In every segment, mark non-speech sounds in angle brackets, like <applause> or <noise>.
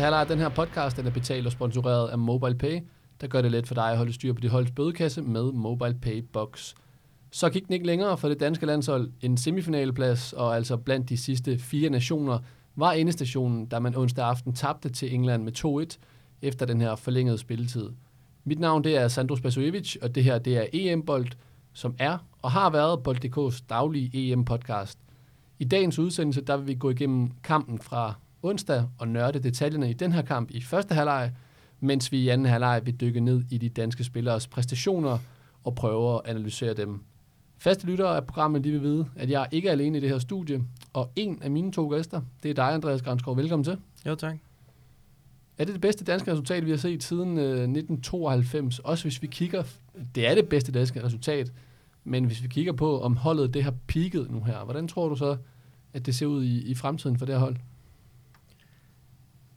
Første halvleg af den her podcast den er betalt og sponsoreret af MobilePay, der gør det let for dig at holde styr på dit holds bødekasse med MobilePay Box. Så gik den ikke længere for det danske landshold. En semifinaleplads, og altså blandt de sidste fire nationer, var endestationen, da man onsdag aften tabte til England med 2-1 efter den her forlængede spilletid. Mit navn det er Sandro Spasojevic, og det her det er EM-bold, som er og har været Bold.dk's daglige EM-podcast. I dagens udsendelse der vil vi gå igennem kampen fra onsdag og nørde detaljerne i den her kamp i første halvleg, mens vi i anden halvleg vil dykke ned i de danske spilleres præstationer og prøve at analysere dem. Faste lyttere af programmet de vil vide, at jeg ikke er alene i det her studie, og en af mine to gæster, det er dig, Andreas Granskov. Velkommen til. Jo, tak. Er det det bedste danske resultat, vi har set siden øh, 1992? Også hvis vi kigger, det er det bedste danske resultat, men hvis vi kigger på, om holdet det har peaked nu her, hvordan tror du så, at det ser ud i, i fremtiden for det her hold?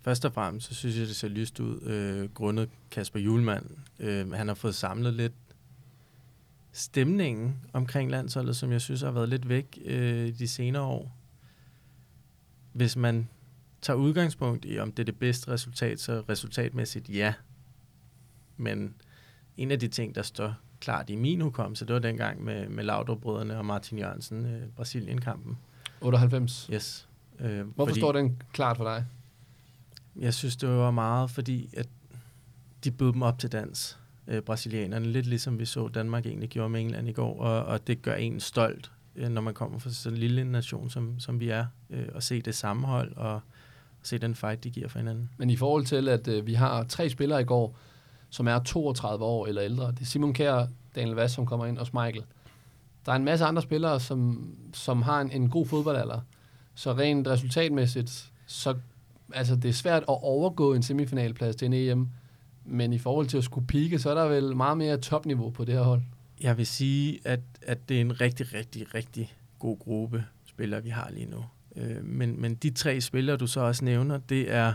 Først og fremmest, så synes jeg, det ser lyst ud, øh, grundet Kasper Julemand. Øh, han har fået samlet lidt stemningen omkring landsholdet, som jeg synes har været lidt væk øh, de senere år. Hvis man tager udgangspunkt i, om det er det bedste resultat, så resultatmæssigt ja. Men en af de ting, der står klart i min hukommelse, det var dengang med, med Laudrup-brødrene og Martin Jørgensen, øh, Brasilien-kampen. 98? Yes. Øh, Hvorfor fordi, står den klart for dig? Jeg synes, det var meget, fordi at de bød dem op til dans, øh, brasilianerne. Lidt ligesom vi så Danmark egentlig gjorde med England i går, og, og det gør en stolt, øh, når man kommer fra sådan en lille nation, som, som vi er, øh, og se det sammenhold og se den fight, de giver for hinanden. Men i forhold til, at øh, vi har tre spillere i går, som er 32 år eller ældre. Det er Simon Kjær, Daniel Vass, som kommer ind, og Michael. Der er en masse andre spillere, som, som har en, en god fodboldalder. Så rent resultatmæssigt, så altså, det er svært at overgå en semifinalplads til en EM. Men i forhold til at skulle pike, så er der vel meget mere topniveau på det her hold. Jeg vil sige, at, at det er en rigtig, rigtig, rigtig god gruppe spillere, vi har lige nu. Øh, men, men de tre spillere, du så også nævner, det er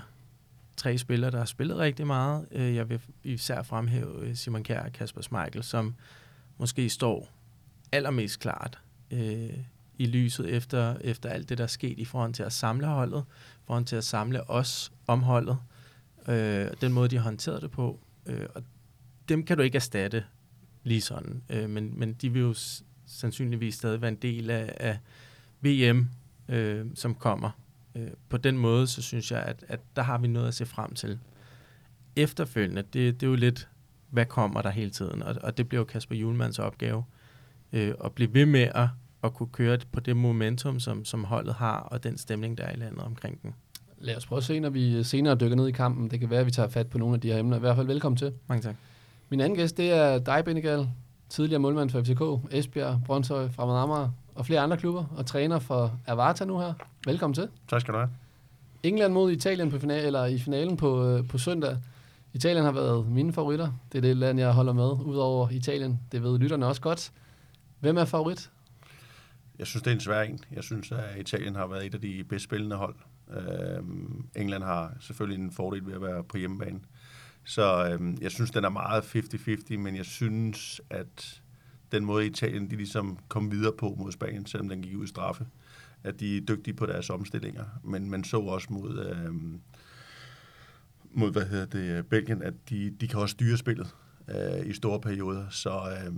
tre spillere, der har spillet rigtig meget. Øh, jeg vil især fremhæve øh, Simon Kjær og Kasper Schmeichel, som måske står allermest klart øh, i lyset efter, efter alt det, der er sket i forhold til at samle holdet, i forhold til at samle os om holdet, øh, den måde, de har håndteret det på. Øh, og dem kan du ikke erstatte lige sådan, øh, men, men de vil jo sandsynligvis stadig være en del af, af VM, øh, som kommer Øh, på den måde, så synes jeg, at, at der har vi noget at se frem til. Efterfølgende, det, det er jo lidt, hvad kommer der hele tiden? Og, og det bliver jo Kasper Julemands opgave, øh, at blive ved med at, at kunne køre på det momentum, som, som holdet har, og den stemning, der er i landet omkring den. Lad os prøve at se, når vi senere dykker ned i kampen. Det kan være, at vi tager fat på nogle af de her emner. I hvert fald velkommen til. Mange tak. Min anden gæst, det er dig, Benegal, tidligere målmand for FCK, Esbjerg, Brøndshøj, Fremad Amager, og flere andre klubber, og træner for Avarta nu her. Velkommen til. Tak skal du have. England mod Italien på final, eller i finalen på, øh, på søndag. Italien har været mine favoritter. Det er det land, jeg holder med, udover Italien. Det ved lytterne også godt. Hvem er favorit? Jeg synes, det er en svær en. Jeg synes, at Italien har været et af de bedst spillende hold. Øh, England har selvfølgelig en fordel ved at være på hjemmebane. Så øh, jeg synes, den er meget 50-50, men jeg synes, at den måde Italien de ligesom kom videre på mod Spanien, selvom den gik ud i straffe. At de er dygtige på deres omstillinger. Men man så også mod, øh, mod hvad hedder det, Belgien, at de, de kan også styre spillet øh, i store perioder. Så øh,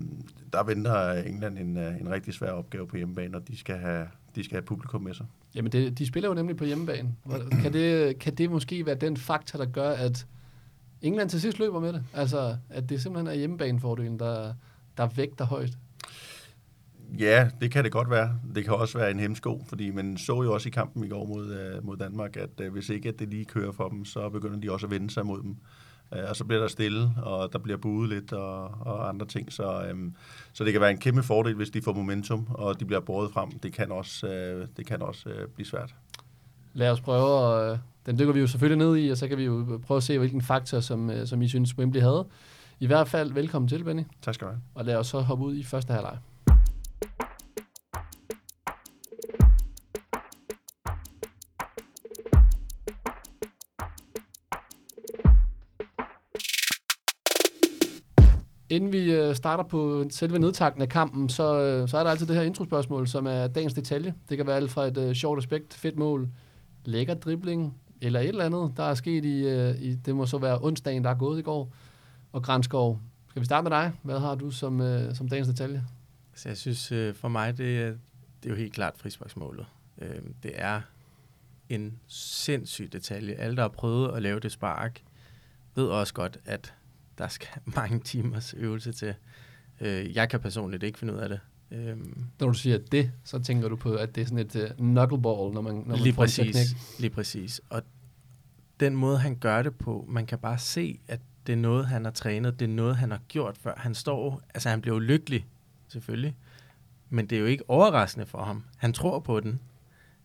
der venter England en, øh, en rigtig svær opgave på hjemmebane, og de skal have, de skal have publikum med sig. Jamen, det, de spiller jo nemlig på hjemmebane. Kan det, kan det måske være den faktor, der gør, at England til sidst løber med det? Altså, at det simpelthen er hjemmebanefordelen, der, der vægter højt? Ja, det kan det godt være. Det kan også være en hemsko, fordi man så jo også i kampen i går mod, uh, mod Danmark, at uh, hvis ikke at det lige kører for dem, så begynder de også at vende sig mod dem. Uh, og så bliver der stille, og der bliver buet lidt og, og andre ting. Så, um, så det kan være en kæmpe fordel, hvis de får momentum, og de bliver båret frem. Det kan også, uh, det kan også uh, blive svært. Lad os prøve, og den dykker vi jo selvfølgelig ned i, og så kan vi jo prøve at se, hvilken faktor, som, som I synes, Wembley havde. I hvert fald velkommen til, Benny. Tak skal du have. Og lad os så hoppe ud i første halvleg. Inden vi øh, starter på selve nedtakten af kampen, så, øh, så er der altid det her introspørgsmål, som er dagens detalje. Det kan være alt fra et uh, sjovt aspekt, fedt mål, lækker dribling, eller et eller andet, der er sket i, øh, i det må så være onsdagen, der er gået i går. Og Grænskov, skal vi starte med dig? Hvad har du som, øh, som dagens detalje? Så jeg synes, øh, for mig, det, er- det er jo helt klart frisparksmålet. Øh, det er en sindssyg detalje. Alle, der har prøvet at lave det spark, ved også godt, at der skal <laughs> mange timers øvelse til. Øh, jeg kan personligt ikke finde ud af det. Øh, Når du siger det, så tænker du på, at det er sådan et uh, knuckleball, når man, når man lige får en præcis. teknik. Lige præcis. Og den måde, han gør det på, man kan bare se, at det er noget, han har trænet, det er noget, han har gjort før. Han står, altså han bliver jo lykkelig, selvfølgelig, men det er jo ikke overraskende for ham. Han tror på den,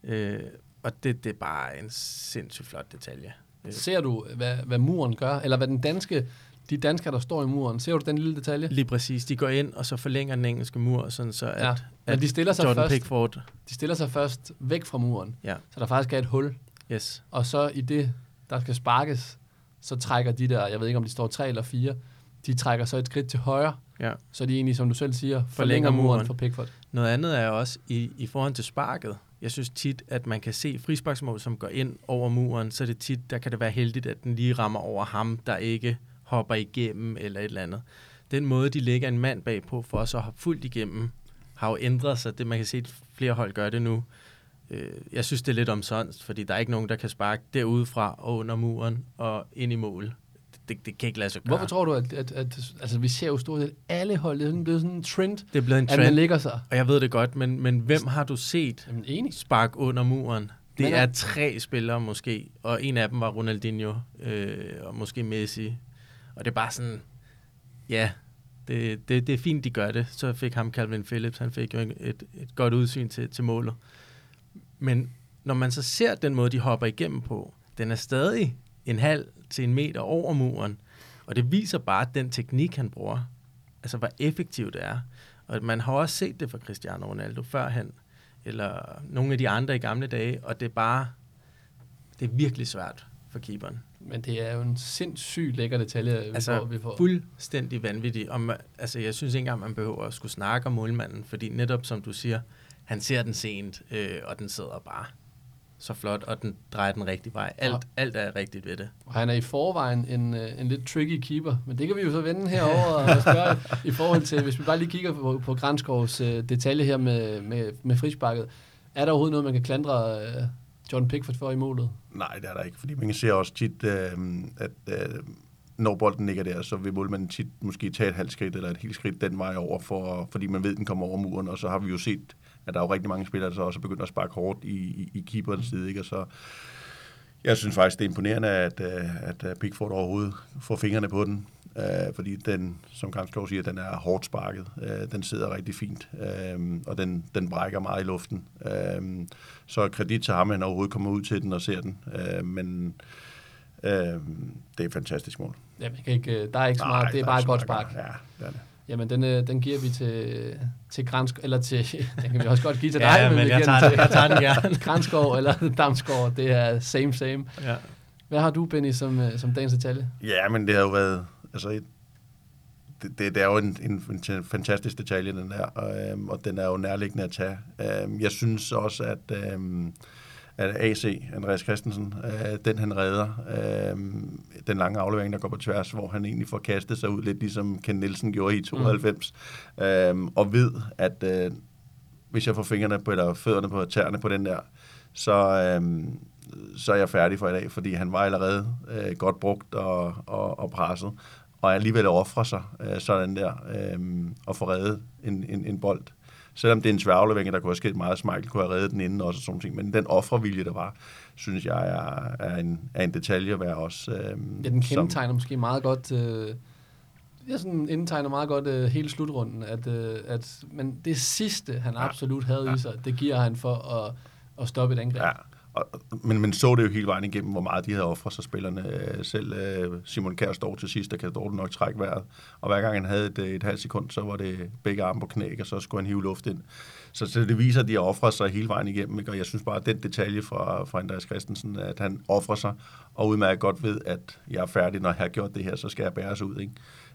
øh, og det, det er bare en sindssygt flot detalje. Øh, Ser du, hvad, hvad muren gør, eller hvad den danske, de danskere, der står i muren, ser du den lille detalje? Lige præcis. De går ind, og så forlænger den engelske mur, sådan så at, Ja, Men at de stiller, sig Jordan først, Pickford, de stiller sig først væk fra muren, ja, så der faktisk er et hul, yes, og så i det, der skal sparkes, så trækker de der, jeg ved ikke om de står tre eller fire, de trækker så et skridt til højre, ja. så de egentlig, som du selv siger, forlænger, Forlænger muren, muren. for Pickford. Noget andet er også i, i forhold til sparket. Jeg synes tit, at man kan se frisparksmål, som går ind over muren, så det tit, der kan det være heldigt, at den lige rammer over ham, der ikke hopper igennem eller et eller andet. Den måde, de lægger en mand bagpå for at så have fuldt igennem, har jo ændret sig. Det, man kan se, at flere hold gør det nu. Øh, Jeg synes, det er lidt omsonst, fordi der er ikke nogen, der kan sparke derudefra og under muren og ind i mål. Det, det kan ikke lade sig gøre. Hvorfor tror du, at, at, at altså, vi ser jo stort set alle hold, det er blevet sådan en trend, det er blevet en at man trend, ligger sig. og jeg ved det godt, men, men hvem har du set Jamen, enig. spark under muren. Det er er- tre spillere måske, og en af dem var Ronaldinho, øh, og måske Messi. Og det er bare sådan, ja, det, det, det er fint, de gør det. Så fik ham Calvin Phillips, han fik jo et, et, godt udsyn til, til målet. Men når man så ser den måde, de hopper igennem på, den er stadig en halv til en meter over muren. Og det viser bare den teknik, han bruger. Altså, hvor effektivt det er. Og man har også set det fra Cristiano Ronaldo førhen, eller nogle af de andre i gamle dage, og det er bare, det er virkelig svært for keeperen. Men det er jo en sindssygt lækker detalje, vi Altså, får. Vi får. Fuldstændig vanvittigt. Og man, altså, jeg synes ikke engang, man behøver at skulle snakke om målmanden, fordi netop som du siger, han ser den sent, øh, og den sidder bare så flot, og den drejer den rigtige vej. Alt, Ja. alt er rigtigt ved det. Og han er i forvejen en, øh, en lidt tricky keeper, men det kan vi jo så vende herover og <laughs> spørge i forhold til, hvis vi bare lige kigger på, på Grænskovs øh, detalje her med, med, med frisparket. Er der overhovedet noget, man kan klandre øh, John Pickford for i målet? Nej, det er der ikke, fordi man kan se også tit, øh, at øh, når bolden ligger der, så vil målmanden tit måske tage et halvt skridt eller et helt skridt den vej over, for, fordi man ved, at den kommer over muren, og så har vi jo set, at der er jo rigtig mange spillere, der så også er begyndt at sparke hårdt i, i, i keeperens side, ikke? Og så, jeg synes faktisk, det er imponerende, at, øh, at øh, Pickford overhovedet får fingrene på den, øh, fordi den, som Granskov siger, den er hårdt sparket. Øh, den sidder rigtig fint, øh, og den, den brækker meget i luften. Øh, så kredit til ham, at han overhovedet kommer ud til den og ser den. Øh, men øh, det er et fantastisk mål. Ja, man kan ikke, øh, der er ikke så meget, Nej, det er bare et så godt meget spark. Ja, det er det. Jamen, den, øh, den giver vi til, til Granskov, eller til, <laughs> den kan vi også godt give til dig, Ja, men vi jeg giver tager den jeg tager den gerne. <laughs> Granskov eller <laughs> Damsgaard, det er same, same. Ja. Hvad har du, Benny, som, øh, som dagens detalje? Ja, men det har jo været... Altså, et, det, det, det er jo en, en, en fantastisk detalje, den der, og, øhm, og den er jo nærliggende at tage. Øhm, jeg synes også, at, øhm, at AC, Andreas Christensen, øh, den han redder, øhm, den lange aflevering, der går på tværs, hvor han egentlig får kastet sig ud, lidt ligesom Ken Nielsen gjorde i 92, mm. øhm, og ved, at øh, hvis jeg får fingrene på, eller fødderne på tæerne på den der, så, øhm, så er jeg færdig for i dag, fordi han var allerede øh, godt brugt og, og, og presset, og alligevel offre sig øh, sådan der, øh, og få reddet en, en, en bold. Selvom det er en svær aflevering, der kunne have sket meget, Michael kunne have reddet den inden også, og sådan ting. men den offervilje, der var, synes jeg er, er, en, er en detalje værd også. Øh, Ja, den kendetegner måske meget godt... Øh, jeg sådan indtegner meget godt øh, hele slutrunden, at, øh, at men det sidste, han Ja. absolut havde Ja. i sig, det giver han for at, at stoppe et angreb. Ja, og, men man så det jo hele vejen igennem, hvor meget de havde offret sig spillerne. Øh, selv øh, Simon Kjær står til sidst, der kan dårligt nok trække vejret. Og hver gang han havde et, øh, et halvt sekund, så var det begge arme på knæ, og så skulle han hive luft ind. Så, så det viser, at de har offret sig hele vejen igennem. Ikke? Og jeg synes bare, at den detalje fra, fra Andreas Christensen, at han offrer sig, og udmærket godt ved, at jeg er færdig, når jeg har gjort det her, så skal jeg bæres ud. Ikke?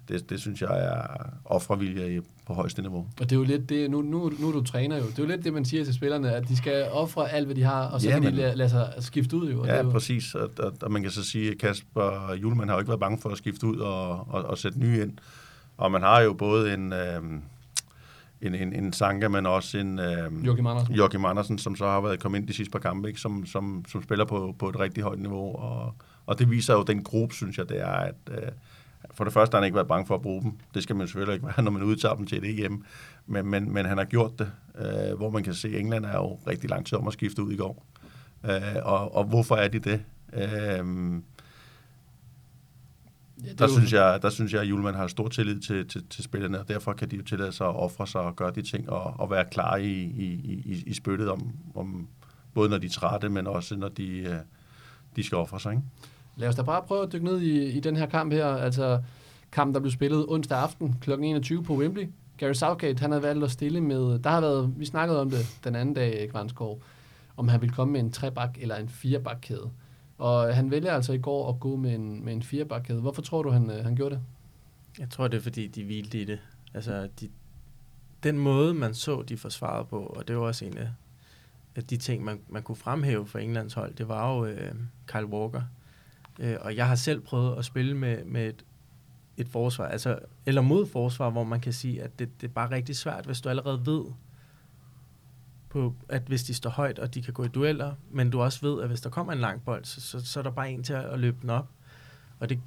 Det, det synes jeg er offrevilje på højeste niveau. Og det er jo lidt det, nu, nu, nu du træner jo, det er jo lidt det, man siger til spillerne, at de skal ofre alt, hvad de har, og så Ja, kan de men- lade, lade sig skifte ud jo. Og det Ja, er jo præcis. Og, og, og man kan så sige, at Kasper Julemand har jo ikke været bange for at skifte ud og, og, og sætte nye ind. Og man har jo både en, øh, en, en, en Sanka, men også en øh, Joachim Andersen. Joachim Andersen, som så har været kommet ind de sidste par kampe, ikke? Som, som, som spiller på, på et rigtig højt niveau. Og, og det viser jo den gruppe, synes jeg, det er, at øh, for det første har han ikke været bange for at bruge dem. Det skal man selvfølgelig ikke være, <laughs> når man udtager dem til et EM. Men, men, men han har gjort det, øh, hvor man kan se, at England er jo rigtig lang tid om at skifte ud i går. Øh, og, og hvorfor er de det? Øh, Ja, det er der, synes jeg, der synes jeg, at Julemand har stor tillid til, til, til spillerne, og derfor kan de jo tillade sig at ofre sig og gøre de ting, og, og være klar i, i, i, i spyttet om, om, både når de er trætte, men også når de, øh, de skal ofre sig. Ikke? Lad os da bare prøve at dykke ned i, i den her kamp her. Altså kampen, der blev spillet onsdag aften kl. 21 på Wembley. Gary Southgate, han havde valgt at stille med... Der har været... Vi snakkede om det den anden dag, Granskov, om han ville komme med en trebak eller en firebakkæde. Og han vælger altså i går at gå med en, med en firebakkæde. Hvorfor tror du, han, øh, han gjorde det? Jeg tror, det er fordi, de hvilte i det. Altså, de, den måde, man så, de forsvarede på, og det var også en af, af de ting, man, man kunne fremhæve for Englands hold, det var jo øh, Kyle Walker. Øh, og jeg har selv prøvet at spille med, med et, et forsvar, altså, eller mod forsvar, hvor man kan sige, at det, det er bare rigtig svært, hvis du allerede ved, på, at hvis de står højt, og de kan gå i dueller, men du også ved, at hvis der kommer en lang bold, så, så, så er der bare en til at, at løbe den op. Og det,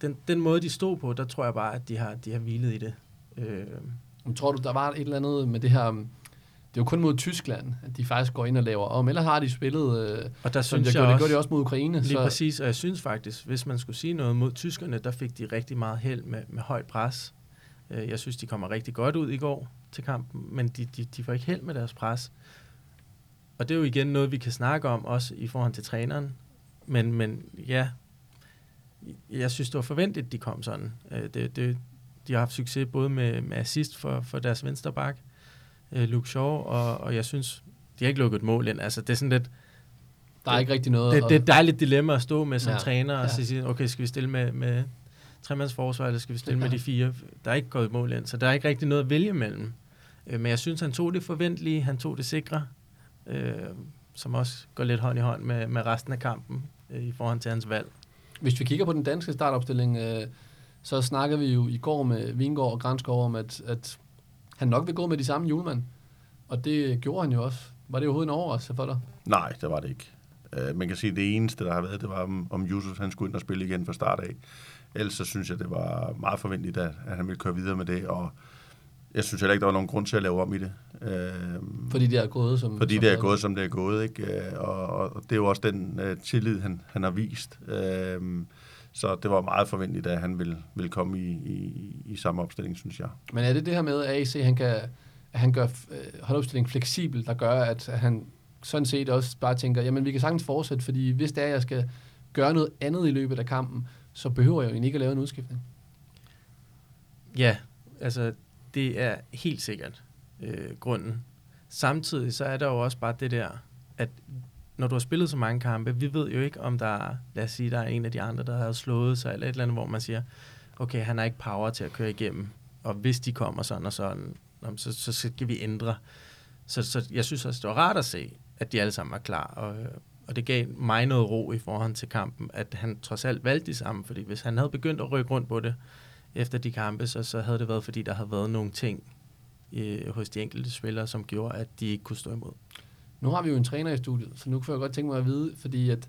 den, den måde, de stod på, der tror jeg bare, at de har, de har hvilet i det. Øh, tror du, der var et eller andet med det her... Det er jo kun mod Tyskland, at de faktisk går ind og laver om. Ellers har de spillet... Øh, og der synes jeg jeg, det også, gjorde de også mod Ukraine. lige så, præcis, og jeg synes faktisk, hvis man skulle sige noget mod tyskerne, der fik de rigtig meget held med, med højt pres. Øh, Jeg synes, de kommer rigtig godt ud i går til kampen, men de, de, de får ikke held med deres pres. Og det er jo igen noget, vi kan snakke om, også i forhold til træneren. Men, men ja, jeg synes, det var forventeligt, de kom sådan. Øh, Det, det, de har haft succes både med, med assist for, for deres venstre bak, øh, Luke Shaw, og, og jeg synes, de har ikke lukket et mål ind. Altså, det er sådan lidt, der er ikke rigtig noget... det, det er et dejligt dilemma at stå med som Ja, træner, og ja. sige, okay, skal vi stille med, med tremandsforsvar, eller skal vi stille Det med de fire? Der er ikke gået et mål ind, så der er ikke rigtig noget at vælge mellem. Øh, Men jeg synes, han tog det forventelige, han tog det sikre, øh, som også går lidt hånd i hånd med, med resten af kampen øh, i forhold til hans valg. Hvis vi kigger på den danske startopstilling, øh, så snakkede vi jo i går med Vingård og Granskov om, at, at han nok vil gå med de samme julemand. Og det gjorde han jo også. Var det overhovedet en overraskelse for dig? Nej, det var det ikke. Uh, man kan sige, at det eneste, der har været, det var, om, om Yusuf han skulle ind og spille igen fra start af. Ellers så synes jeg, det var meget forventeligt, at, at han ville køre videre med det, og jeg synes heller ikke, der var nogen grund til at lave om i det. Uh, Fordi det er gået som... Fordi som det er gået, som det er gået, ikke? Og, og, og det er jo også den uh, tillid, han, han har vist. Uh, så det var meget forventeligt, at han ville, ville komme i, i, i samme opstilling, synes jeg. Men er det det her med, at AC han kan, at han gør øh, holdopstillingen fleksibel, der gør, at han sådan set også bare tænker, jamen vi kan sagtens fortsætte, fordi hvis det er, at jeg skal gøre noget andet i løbet af kampen, så behøver jeg jo egentlig ikke at lave en udskiftning. Ja, altså det er helt sikkert øh, grunden. Samtidig så er der jo også bare det der, at når du har spillet så mange kampe, vi ved jo ikke, om der er, lad os sige, der er en af de andre, der har slået sig, eller et eller andet, hvor man siger, okay, han har ikke power til at køre igennem, og hvis de kommer sådan og sådan, nå, så, så skal vi ændre. Så, så jeg synes også, det var rart at se, at de alle sammen var klar, og, øh, og det gav mig noget ro i forhold til kampen, at han trods alt valgte de samme, fordi hvis han havde begyndt at rykke rundt på det, efter de kampe, så, så havde det været, fordi der havde været nogle ting øh, hos de enkelte spillere, som gjorde, at de ikke kunne stå imod. Nu har vi jo en træner i studiet, så nu kan jeg godt tænke mig at vide, fordi at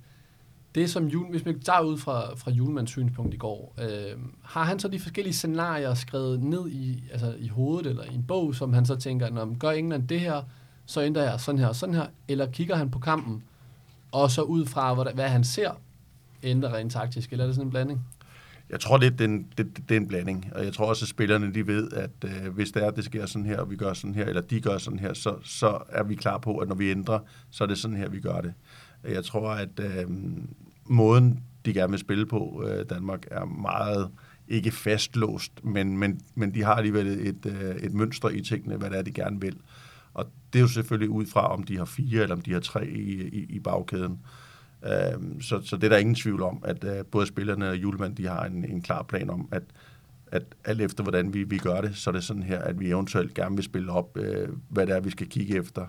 det som jul, hvis man tager ud fra, fra julemands synspunkt i går, øh, har han så de forskellige scenarier skrevet ned i, altså i hovedet eller i en bog, som han så tænker, når man gør England det her, så ændrer jeg sådan her og sådan her, eller kigger han på kampen, og så ud fra, hvad, hvad han ser, ændrer rent taktisk, eller er det sådan en blanding? Jeg tror lidt, det er en, det, det er en blanding, og jeg tror også, at spillerne de ved, at øh, hvis det er, at det sker sådan her, og vi gør sådan her, eller de gør sådan her, så, så er vi klar på, at når vi ændrer, så er det sådan her, vi gør det. Jeg tror, at øh, måden, de gerne vil spille på, øh, Danmark, er meget ikke fastlåst, men, men, men de har alligevel et, øh, et mønster i tingene, hvad det er, de gerne vil. Og det er jo selvfølgelig ud fra, om de har fire eller om de har tre i, i, i bagkæden. Øhm, så, så det er der ingen tvivl om, at øh, både spillerne og Julemand, de har en, en klar plan om, at at alt efter, hvordan vi, vi gør det, så er det sådan her, at vi eventuelt gerne vil spille op, øh, hvad det er, vi skal kigge efter.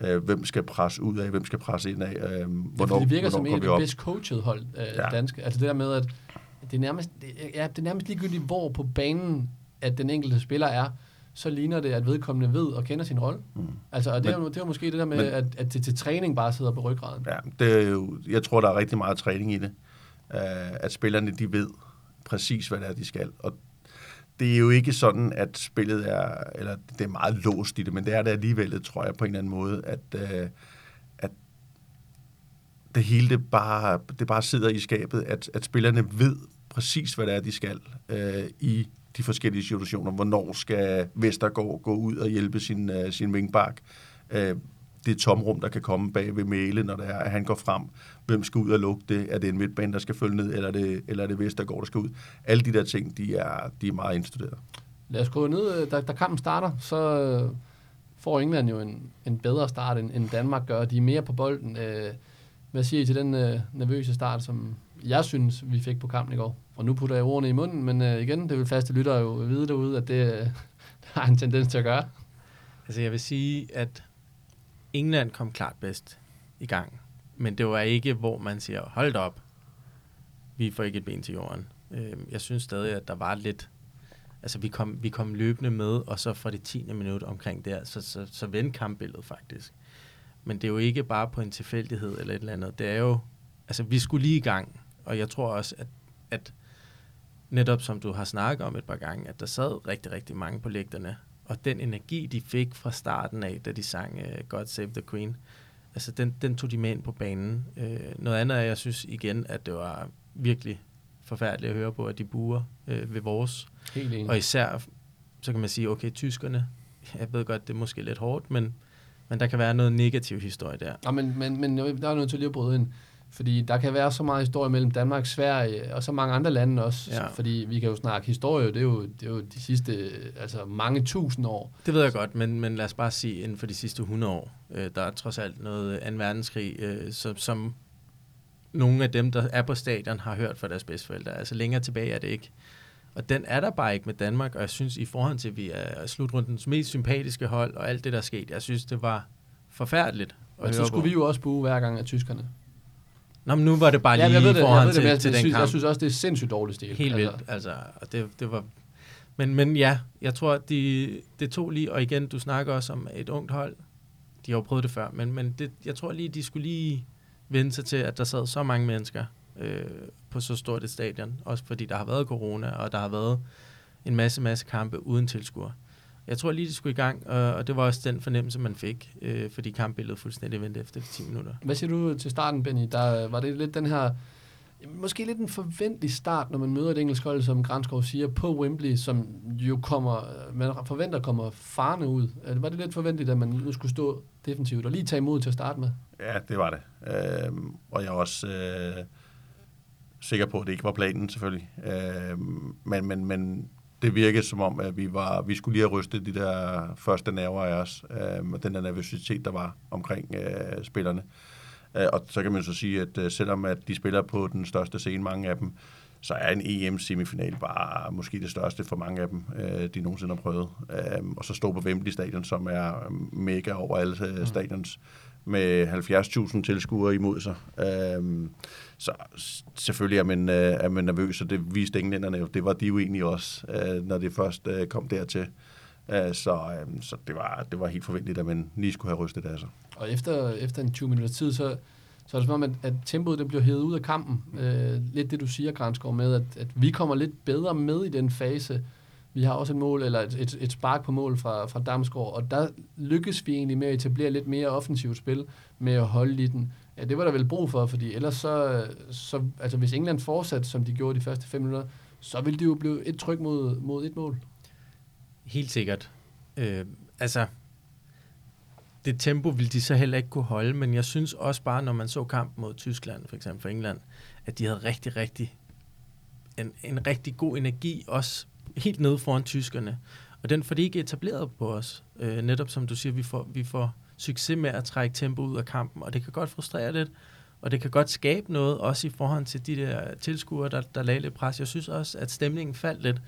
Øh, hvem skal presse ud af, hvem skal presse ind af. Øh, hvornår, ja, det virker som en af de bedst coachede hold øh, ja. danske. Altså det der med, at det er nærmest, det, ja, det er nærmest ligegyldigt, hvor på banen, at den enkelte spiller er, så ligner det, at vedkommende ved og kender sin rolle. Mm. Altså, og det, men, er jo, det er jo måske det der med, men, at, at det til træning bare sidder på ryggraden. Ja, det er jo, jeg tror, der er rigtig meget træning i det. Uh, at spillerne, de ved præcis, hvad det er, de skal. Og det er jo ikke sådan, at spillet er, eller det er meget låst i det, men det er det alligevel, tror jeg, på en eller anden måde, at, uh, at det hele det bare, det bare sidder i skabet, at, at spillerne ved præcis, hvad det er, de skal uh, i de forskellige situationer. Hvornår skal Vestergaard gå ud og hjælpe sin, uh, sin wingback? Uh, det tomrum, der kan komme bag ved Mæle, når det er, at han går frem. Hvem skal ud og lukke det? Er det en midtbane, der skal følge ned, eller er det, eller er det Vestergaard, der skal ud? Alle de der ting, de er, de er meget indstuderet. Lad os gå ned. Øh, da, da kampen starter, så får England jo en, en bedre start, end, end Danmark gør. De er mere på bolden. Hvad siger I til den nervøse start, som jeg synes, vi fik på kampen i går? Og nu putter jeg ordene i munden, men øh, igen, det vil faste lyttere jo vide derude, at det øh, <laughs> har en tendens til at gøre. Altså jeg vil sige, at England kom klart bedst i gang. Men det var ikke, hvor man siger, hold op, vi får ikke et ben til jorden. Øh, jeg synes stadig, at der var lidt... Altså, vi kom, vi kom løbende med, og så fra det 10. minut omkring der, så, så, så vendte kampbilledet faktisk. Men det er jo ikke bare på en tilfældighed eller et eller andet. Det er jo... Altså, vi skulle lige i gang, og jeg tror også, at, at netop som du har snakket om et par gange, at der sad rigtig, rigtig mange på lægterne. Og den energi, de fik fra starten af, da de sang uh, God Save the Queen, altså den, den tog de med ind på banen. Uh, noget andet er, jeg synes igen, at det var virkelig forfærdeligt at høre på, at de buer uh, ved vores. Helt enig. Og især, så kan man sige, okay, tyskerne, jeg ved godt, det er måske lidt hårdt, men, men der kan være noget negativ historie der. Ja, men, men, men der er nødt til lige at bryde ind. Fordi der kan være så meget historie mellem Danmark og Sverige, og så mange andre lande også. Ja. Fordi vi kan jo snakke historie, det er jo, det er jo de sidste altså mange tusind år. Det ved jeg godt, men, men lad os bare sige, inden for de sidste 200 år, øh, der er trods alt noget anden verdenskrig, øh, som, som nogle af dem, der er på stadion, har hørt fra deres bedsteforældre. Altså længere tilbage er det ikke. Og den er der bare ikke med Danmark, og jeg synes i forhold til, at vi er slutrundens mest sympatiske hold, og alt det, der er sket, jeg synes, det var forfærdeligt. Og så skulle vi jo også bruge hver gang af tyskerne. Nå, men nu var det bare lige ja, i forhold til, det, til den synes, kamp. Jeg synes også, det er sindssygt dårligt stil. Helt vildt, altså. altså det, det var... Men, men ja, jeg tror, de, det tog lige, og igen, du snakker også om et ungt hold. De har jo prøvet det før, men, men det, jeg tror lige, de skulle lige vende sig til, at der sad så mange mennesker øh, på så stort et stadion. Også fordi der har været corona, og der har været en masse, masse kampe uden tilskuer. Jeg tror lige, de skulle i gang, og det var også den fornemmelse, man fik, øh, fordi kampbilledet fuldstændig vendte efter de 10 minutter. Hvad siger du til starten, Benny? Der var det lidt den her, måske lidt en forventelig start, når man møder et engelsk hold, som Granskov siger, på Wembley, som jo kommer, man forventer kommer farne ud. Var det lidt forventeligt, at man nu skulle stå defensivt og lige tage imod til at starte med? Ja, det var det. Øhm, og jeg er også øh, sikker på, at det ikke var planen, selvfølgelig. Øhm, men, men, men det virkede som om, at vi, var, vi skulle lige have rystet de der første nerver af os, øh, og den der nervøsitet, der var omkring øh, spillerne. Øh, og så kan man så sige, at øh, selvom at de spiller på den største scene, mange af dem, så er en EM-semifinal bare måske det største for mange af dem, øh, de nogensinde har prøvet. Øh, og så stå på Wembley Stadion, som er mega over alle øh, mm. stadions, med 70.000 tilskuere imod sig. Øhm, så selvfølgelig er man, øh, er man nervøs, og det viste englænderne jo. Det var de jo egentlig også, øh, når det først øh, kom dertil. Øh, så øh, så det, var, det var helt forventeligt, at man lige skulle have rystet af sig. Og efter, efter en 20 minutter tid, så, så er det som om, at, at tempoet det bliver hævet ud af kampen. Øh, lidt det, du siger, Granskov, med, at, at vi kommer lidt bedre med i den fase. Vi har også et mål, eller et, et, et spark på mål fra, fra Damsgaard, og der lykkes vi egentlig med at etablere lidt mere offensivt spil, med at holde i den. Ja, det var der vel brug for, fordi ellers så, så altså hvis England fortsatte, som de gjorde de første fem minutter, så ville det jo blive et tryk mod, mod et mål. Helt sikkert. Øh, altså, det tempo ville de så heller ikke kunne holde, men jeg synes også bare, når man så kampen mod Tyskland, for eksempel for England, at de havde rigtig, rigtig en, en rigtig god energi, også helt nede foran tyskerne. Og den får de ikke etableret på os. Øh, netop som du siger, vi får, vi får succes med at trække tempo ud af kampen, og det kan godt frustrere lidt, og det kan godt skabe noget, også i forhold til de der tilskuere, der, der lagde lidt pres. Jeg synes også, at stemningen faldt lidt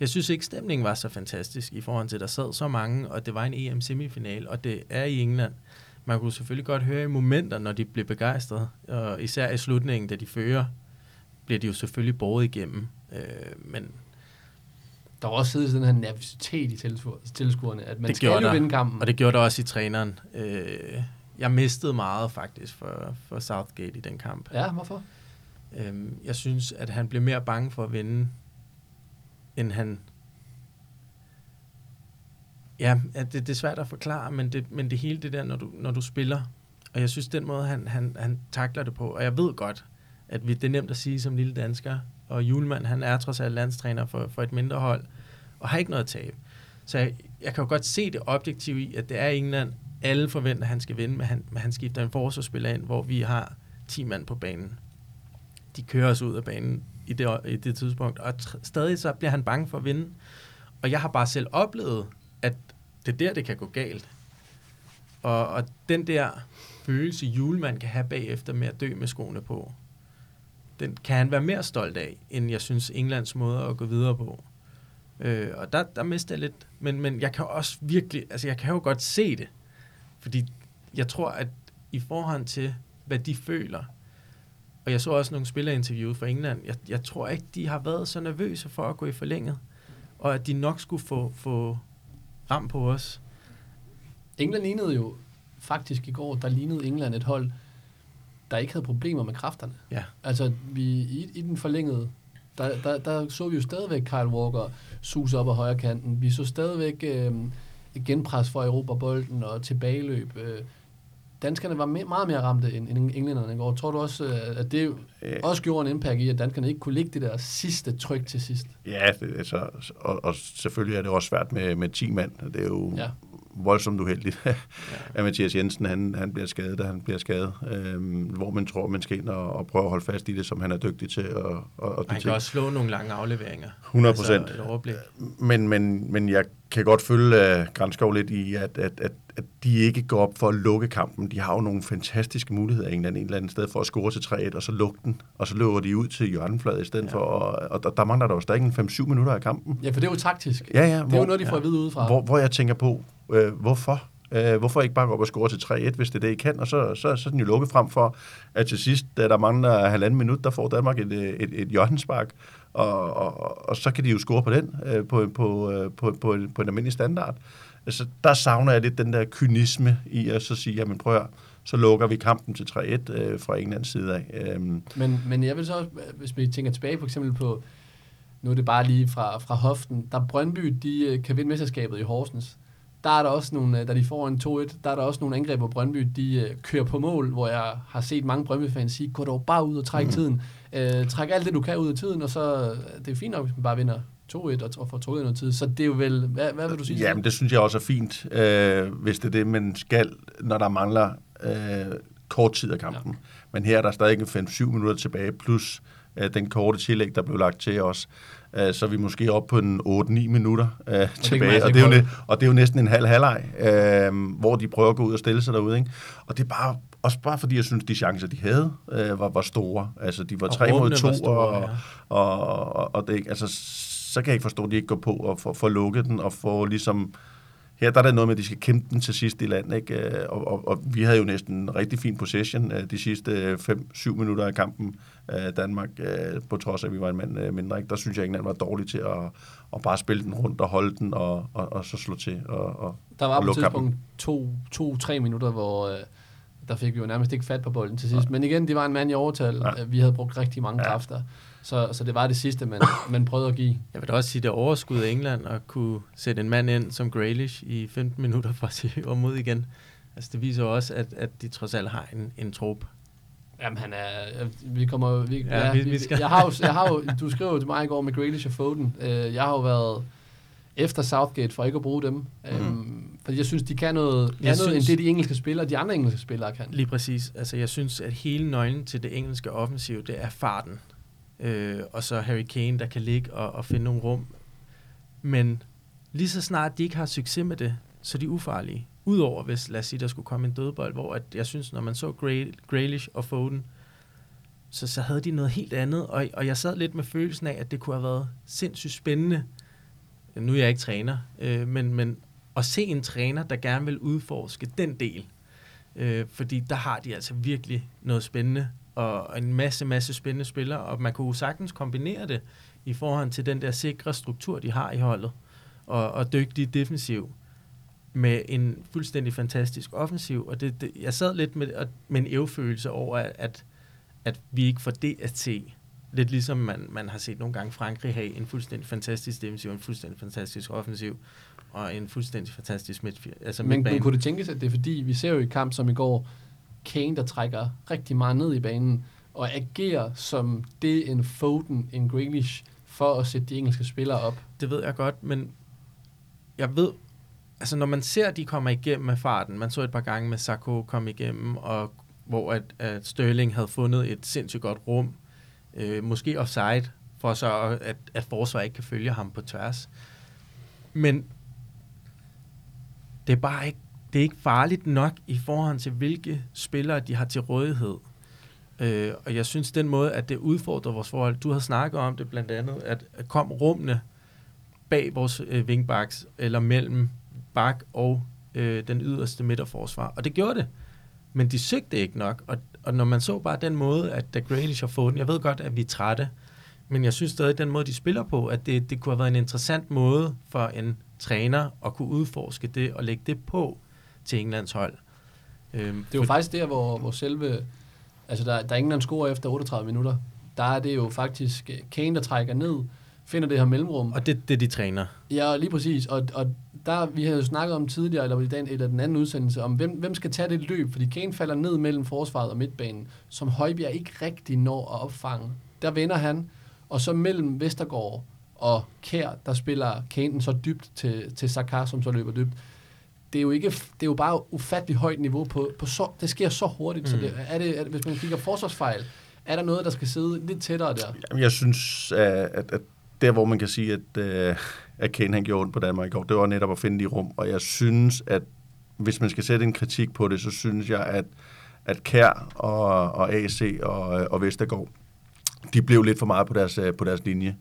Jeg synes ikke, stemningen var så fantastisk i forhold til, at der sad så mange, og det var en EM-semifinal, og det er i England. Man kunne selvfølgelig godt høre i momenter, når de blev begejstrede, og især i slutningen, da de fører, bliver de jo selvfølgelig båret igennem. Øh, men der var også siddet sådan her nervøsitet i tilskuer- tilskuerne, at man Det skal jo vinde kampen. Og det gjorde der også i træneren. Øh, jeg mistede meget faktisk for, for Southgate i den kamp. Ja, hvorfor? Øh, jeg synes, at han blev mere bange for at vinde, end han... Ja, det, det er svært at forklare, men det, men det hele det der, når du, når du spiller, og jeg synes, den måde, han, han, han takler det på, og jeg ved godt, at vi, det er nemt at sige som lille dansker, og Julemand, han er trods alt landstræner for, for et mindre hold, og har ikke noget at tabe. Så jeg, jeg kan jo godt se det objektive i, at det er England. Alle forventer, at han skal vinde, men han, men han skifter en forsvarsspiller ind, hvor vi har 10 mand på banen. De kører os ud af banen i det, i det tidspunkt, og tr- stadig så bliver han bange for at vinde. Og jeg har bare selv oplevet, at det er der, det kan gå galt. Og, og den der følelse, julemand kan have bagefter med at dø med skoene på, den kan han være mere stolt af, end jeg synes Englands måde at gå videre på. Øh, og der, der mister jeg lidt. Men, men jeg kan også virkelig, altså jeg kan jo godt se det. Fordi jeg tror, at i forhold til, hvad de føler, og jeg så også nogle spillerinterviews fra England, jeg, jeg tror ikke, de har været så nervøse for at gå i forlænget, og at de nok skulle få, få ram på os. England lignede jo faktisk i går, der lignede England et hold, der ikke havde problemer med kræfterne. Ja. Altså, vi, i, i den forlængede, der, der, der så vi jo stadigvæk Kyle Walker suse op ad højre kanten. Vi så stadigvæk øh, genpres for Europa bolden og tilbageløb. Øh, danskerne var me- meget mere ramte end, end englænderne i går. Tror du også, øh, at det Øh, også gjorde en impact i, at danskerne ikke kunne ligge det der sidste tryk til sidst? Ja, det, altså, og, og selvfølgelig er det også svært med, med 10 mand. Det er jo Ja. Voldsomt uheldigt, <laughs> ja. at Mathias Jensen han, han bliver skadet, da han bliver skadet. Øhm, hvor man tror, man skal ind og, og prøve at holde fast i det, som han er dygtig til. Og, og, og han kan ting. også slå nogle lange afleveringer. 100 procent. Altså et overblik. Men, men, men jeg kan godt følge uh, Granskov lidt i, at, at, at, at de ikke går op for at lukke kampen. De har jo nogle fantastiske muligheder i England, en eller anden sted for at score til 3-1, og så lukke den, og så løber de ud til hjørnefladet i stedet Ja. ja. for, og, og der, der mangler der jo stadig en 5-7 minutter af kampen. Ja, for det er jo taktisk. Ja, ja. Det er jo noget, de får at vide udefra. Hvor, hvor jeg tænker på, øh, hvorfor? Øh, hvorfor ikke bare gå op og score til 3-1, hvis det er det, I kan? Og så, så, så er den jo lukket frem for, at til sidst, da der mangler halvanden minut, der får Danmark et, øh, et, et hjørnespark, og, og, og så kan de jo score på den, øh, på, på, øh, på, på, en- på en almindelig standard. Altså, der savner jeg lidt den der kynisme i at så sige, jamen prøv at, så lukker vi kampen til 3-1 øh, fra Englands side af. Øhm, Men, men jeg vil så også, hvis vi tænker tilbage for eksempel på, nu er det bare lige fra, fra hoften, der Brøndby, de øh, kan vinde mesterskabet i Horsens. Der er der også nogle, øh, da de får en 2-1, der er der også nogle angreb, hvor Brøndby, de kører på mål, hvor jeg har set mange Brøndby-fans sige, gå dog bare ud og træk mm. tiden. Øh, træk alt det, du kan ud af tiden, og så, øh, det er fint nok, hvis man bare vinder 2-1 og, og får trukket noget tid. Så det er jo vel, hvad, hvad vil du sige? Jamen, det synes jeg også er fint, øh, hvis det er det, man skal, når der mangler øh, kort tid af kampen. Ja. Men her er der stadig en 5-7 minutter tilbage, plus øh, den korte tillæg, der blev lagt til os. Øh, så er vi måske oppe på en 8-9 minutter øh, tilbage, og det, er jo og det er jo næsten en halv halvleg, øh, hvor de prøver at gå ud og stille sig derude. Ikke? Og det er bare, også bare fordi, jeg synes, de chancer, de havde, øh, var, var store. Altså, de var Og 3 mod rummene 2, var store, og, ja. og, og, og det, altså, så kan jeg ikke forstå, at de ikke går på og får, får lukket den, og får ligesom... Her der er der noget med, at de skal kæmpe den til sidst i land, ikke? Øh, Og, og, og vi havde jo næsten en rigtig fin possession øh, de sidste 5-7 minutter af kampen. Øh, Danmark, øh, på trods af, at vi var en mand øh, mindre, ikke? der synes jeg, at England var dårlig til at, at bare spille den rundt og holde den, og, og, og så slå til. Og, og, Der var og på et tidspunkt to, to, tre minutter, hvor øh, der fik vi jo nærmest ikke fat på bolden til sidst. Men igen, det var en mand i overtal. Ja. Vi havde brugt rigtig mange Ja. kræfter. Så, så det var det sidste, man, man prøvede at give. Jeg vil da også sige, det er overskud af England at kunne sætte en mand ind som Grealish i 15 minutter for at se <laughs> mod igen. Altså det viser jo også, at, at de trods alt har en, en trup. Jamen, han er... øh, Vi kommer... Vi, Ja, ja, vi- vi, skal- Jeg har jo, jeg har jo, du skrev jo til mig i går med Grealish og Foden. Øh, Jeg har jo været efter Southgate for ikke at bruge dem. Mm. Fordi jeg synes, de kan noget, Jeg andet synes- end det, de engelske spillere, de andre engelske spillere kan. Lige præcis. Altså jeg synes, at hele nøglen til det engelske offensiv, det er farten. Øh, og så Harry Kane, der kan ligge og, og finde nogle rum. Men lige så snart de ikke har succes med det, så er de ufarlige. Udover hvis, lad os sige, der skulle komme en dødbold, hvor at jeg synes, når man så Gray, Graylish og Foden, så, så havde de noget helt andet. Og, og jeg sad lidt med følelsen af, at det kunne have været sindssygt spændende, Øh, nu er jeg ikke træner, øh, men, men at se en træner, der gerne vil udforske den del, øh, fordi der har de altså virkelig noget spændende, og en masse, masse spændende spillere, og man kunne sagtens kombinere det i forhold til den der sikre struktur, de har i holdet, og, og dygtig defensiv, med en fuldstændig fantastisk offensiv, og det, det, jeg sad lidt med, med en ævfølelse over, at, at vi ikke får det at se. Lidt ligesom man, man har set nogle gange Frankrig have en fuldstændig fantastisk defensiv, en fuldstændig fantastisk offensiv, og en fuldstændig fantastisk midtfire. Altså men, men kunne det tænkes, at det er fordi, vi ser jo i kamp som i går, Kane, der trækker rigtig meget ned i banen, og agerer som det en Foden, en Grealish, for at sætte de engelske spillere op. Det ved jeg godt, men jeg ved, altså når man ser, at de kommer igennem med farten, man så et par gange med Sako komme igennem, og hvor at, at Sterling havde fundet et sindssygt godt rum, øh, måske offside, for så at, at forsvaret ikke kan følge ham på tværs. Men det er bare ikke, det er ikke farligt nok i forhold til, hvilke spillere de har til rådighed. Øh, og jeg synes, den måde, at det udfordrer vores forhold, du har snakket om det blandt andet, at, at kom rummene bag vores øh, wingbacks, eller mellem bak og øh, den yderste midterforsvar. Og det gjorde det. Men de søgte ikke nok. Og, og når man så bare den måde, at da Grealish har fået den, jeg ved godt, at vi er trætte, men jeg synes stadig, at den måde, de spiller på, at det, det kunne have været en interessant måde for en træner at kunne udforske det og lægge det på til Englands hold. Øhm, det er jo faktisk der, hvor, hvor selve... Altså, der, der er England scorer efter 38 minutter. Der er det jo faktisk Kane, der trækker ned, finder det her mellemrum. Og det, det de træner. Ja, lige præcis. Og, og der, vi havde jo snakket om tidligere, eller i den, eller den anden udsendelse, om hvem, hvem skal tage det løb, fordi Kane falder ned mellem forsvaret og midtbanen, som Højbjerg ikke rigtig når at opfange. Der vinder han, og så mellem Vestergaard og Kær, der spiller Kane så dybt til, til Saka, som så løber dybt. Det er jo, ikke, det er jo bare ufattelig højt niveau på, på så, det sker så hurtigt, mm. så det, er, det, er det, hvis man kigger forsvarsfejl, er der noget, der skal sidde lidt tættere der? Jamen, jeg synes, at, at der, hvor man kan sige, at, øh, at Kane han gjorde ondt på Danmark i går, det var netop at finde de rum. Og jeg synes, at hvis man skal sætte en kritik på det, så synes jeg, at, at Kær og, og AC og, øh, og Vestergaard, de blev lidt for meget på deres, øh, på deres linje.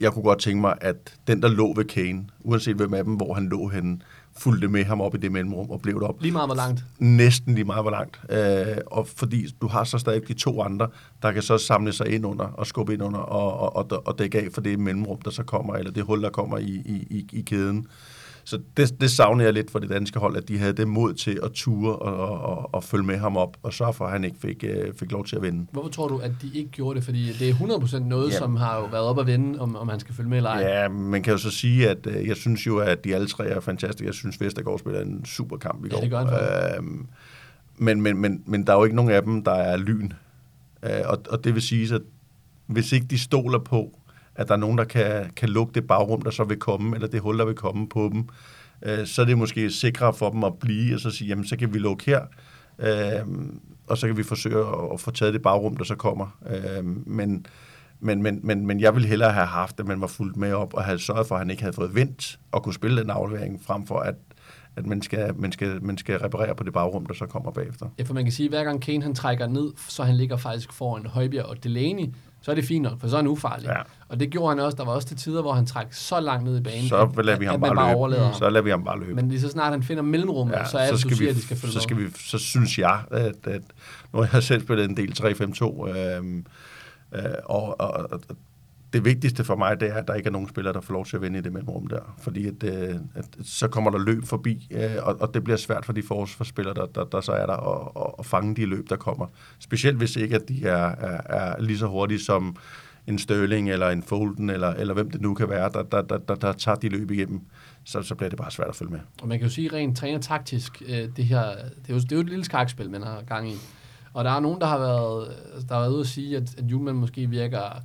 Jeg kunne godt tænke mig, at den, der lå ved Kane, uanset hvem af dem, hvor han lå henne, fulgte med ham op i det mellemrum og blev op. Lige meget hvor langt? Næsten lige meget hvor langt. Øh, og fordi du har så stadig de to andre, der kan så samle sig ind under og skubbe ind under og, og, og, og dække af for det mellemrum, der så kommer, eller det hul, der kommer i, i, i, i kæden. Så det, det savner jeg lidt for det danske hold, at de havde det mod til at ture og, og, og følge med ham op, og sørge for, at han ikke fik, øh, fik lov til at vinde. Hvorfor tror du, at de ikke gjorde det? Fordi det er 100% noget, ja. som har jo været op at vinde, om, om han skal følge med eller ej. Ja, man kan jo så sige, at øh, jeg synes jo, at de alle tre er fantastiske. Jeg synes, Vestergaard spiller en super kamp i går. Ja, det gør han øhm, men, men, men, men der er jo ikke nogen af dem, der er lyn. Øh, og, og det vil sige, at hvis ikke de stoler på, at der er nogen, der kan, kan lukke det bagrum, der så vil komme, eller det hul, der vil komme på dem, øh, så er det måske sikrere for dem at blive, og så sige, jamen så kan vi lukke her, øh, og så kan vi forsøge at, at få taget det bagrum, der så kommer. Øh, men, men, men, men, men jeg ville hellere have haft, at man var fuldt med op, og havde sørget for, at han ikke havde fået vendt, og kunne spille den aflevering, frem for at, at man skal, man, skal, man skal reparere på det bagrum, der så kommer bagefter. Ja, for man kan sige, at hver gang Kane han trækker ned, så han ligger faktisk foran Højbjerg og Delaney, så er det fint nok, for så er han ufarlig. Ja. Og det gjorde han også. Der var også til tider, hvor han træk så langt ned i banen, så lader vi ham bare, bare løbe. Så lader vi ham bare løbe. Men lige så snart han finder mellemrummet, ja, så er så det, du vi, siger, at de skal følge så, skal vi, så synes jeg, at, at nu har jeg selv spillet en del 3-5-2, øh, øh, og, og, og det vigtigste for mig, det er, at der ikke er nogen spillere, der får lov til at vinde i det mellemrum der. Fordi at, øh, at, så kommer der løb forbi, øh, og, og det bliver svært for de forsvarsspillere, der, der, der så er der, at, at fange de løb, der kommer. Specielt hvis ikke, at de er, er, er lige så hurtige som en Sterling eller en Folden, eller, eller hvem det nu kan være, der, der, der, der, der tager de løb igennem, så, så bliver det bare svært at følge med. Og man kan jo sige rent trænertaktisk, øh, det her, det er, jo, det er jo et lille skakspil, man har gang i. Og der er nogen, der har været, der har været ude at sige, at, at Julman måske virker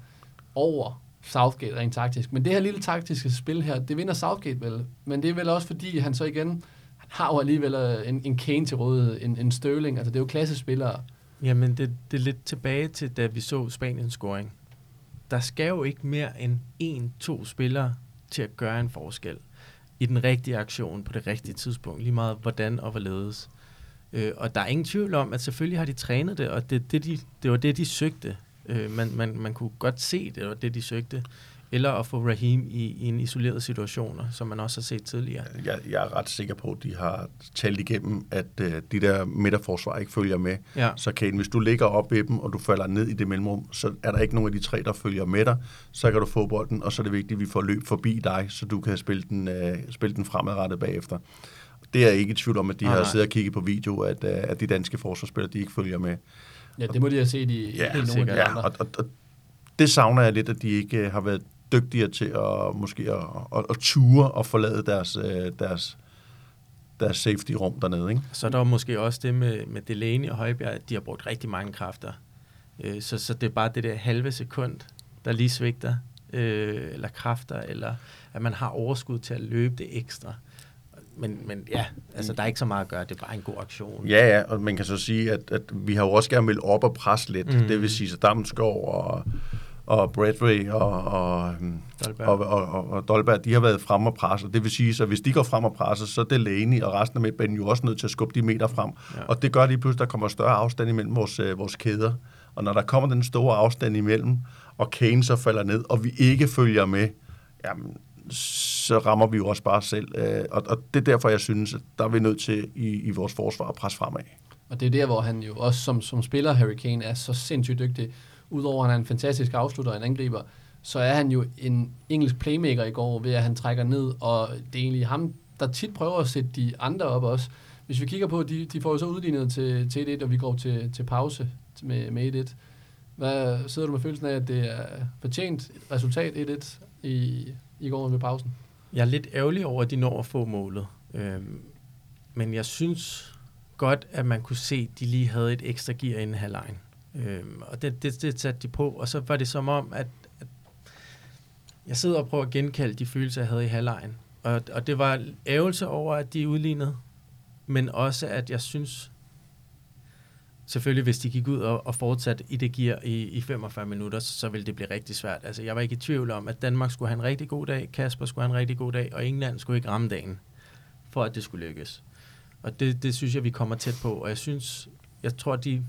over Southgate rent taktisk. Men det her lille taktiske spil her, det vinder Southgate vel. Men det er vel også fordi, han så igen, han har jo alligevel øh, en, en Kane til rådighed, en, en Sterling. Altså det er jo klassespillere. Jamen det, det er lidt tilbage til, da vi så Spaniens scoring. Der skal jo ikke mere end en-to spillere til at gøre en forskel i den rigtige aktion på det rigtige tidspunkt, lige meget hvordan og hvorledes. Øh, og der er ingen tvivl om, at selvfølgelig har de trænet det, og det, det, de, det var det, de søgte. Øh, man, man, man kunne godt se, det var det, de søgte. eller at få Raheem i, i en isoleret situation, som man også har set tidligere. Jeg, jeg er ret sikker på, at de har talt igennem, at uh, de der midterforsvar ikke følger med. Ja. Så Kane, hvis du ligger op ved dem, og du falder ned i det mellemrum, så er der ikke nogen af de tre, der følger med dig. Så kan du få bolden, og så er det vigtigt, at vi får løb forbi dig, så du kan spille den, uh, spille den fremadrettet bagefter. Det er jeg ikke i tvivl om, at de Nej, har siddet og kigget på video, at, uh, at de danske forsvarsspillere, de ikke følger med. Ja, det må de have set i Ja, helt nogle af de Ja, andre. og, og, og det savner jeg lidt, at de ikke øh, har været dygtigere til at måske at, at, at ture og forlade deres, øh, deres, deres safety-rum dernede. Ikke? Så er der måske også det med, med Delaney og Højbjerg, at de har brugt rigtig mange kræfter. Øh, så, så det er bare det der halve sekund, der lige svigter, øh, eller kræfter, eller at man har overskud til at løbe det ekstra. Men, men ja, altså der er ikke så meget at gøre, det er bare en god aktion. Ja, ja, og man kan så sige, at, at vi har jo også gerne vil op og presse lidt. Mm. Det vil sige, så Damsgaard og, og Bradway og, og, Dolberg. og, og, og, og Dolberg, de har været frem og presse. Det vil sige, så hvis de går frem og presser, så er Delaney og resten af midtbanen jo også nødt til at skubbe de meter frem. Ja. Og det gør lige pludselig, at der kommer større afstand imellem vores, øh, vores kæder. Og når der kommer den store afstand imellem, og Kane så falder ned, og vi ikke følger med, jamen, så rammer vi jo også bare os selv. Øh, og, og det er derfor, jeg synes, at der er vi nødt til i, i vores forsvar at presse fremad. Og det er der, hvor han jo også som, som spiller, Harry Kane, er så sindssygt dygtig. Udover at han er en fantastisk afslutter og en angriber, så er han jo en engelsk playmaker i går, ved at han trækker ned, og det er egentlig ham, der tit prøver at sætte de andre op også. Hvis vi kigger på, de, de får jo så udlignet til, til 1-1, og vi går til, til pause med, med 1-1. Hvad sidder du med følelsen af, at det er fortjent resultat 1-1 i, i går med pausen? Jeg er lidt ærgerlig over, at de når at få målet. Øhm, men jeg synes godt, at man kunne se, at de lige havde et ekstra gear inden halvlejen. Øhm, og det, det, det satte de på, og så var det som om, at, at jeg sidder og prøver at genkalde de følelser, jeg havde i halvlejen. Og, og det var ærgelse over, at de udlignede, men også, at jeg synes, selvfølgelig hvis de gik ud og, og fortsatte i det gear i, i 45 minutter, så, så ville det blive rigtig svært. Altså, jeg var ikke i tvivl om, at Danmark skulle have en rigtig god dag, Kasper skulle have en rigtig god dag, og England skulle ikke ramme dagen, for at det skulle lykkes. Og det, det synes jeg, vi kommer tæt på, og jeg synes, jeg tror, de,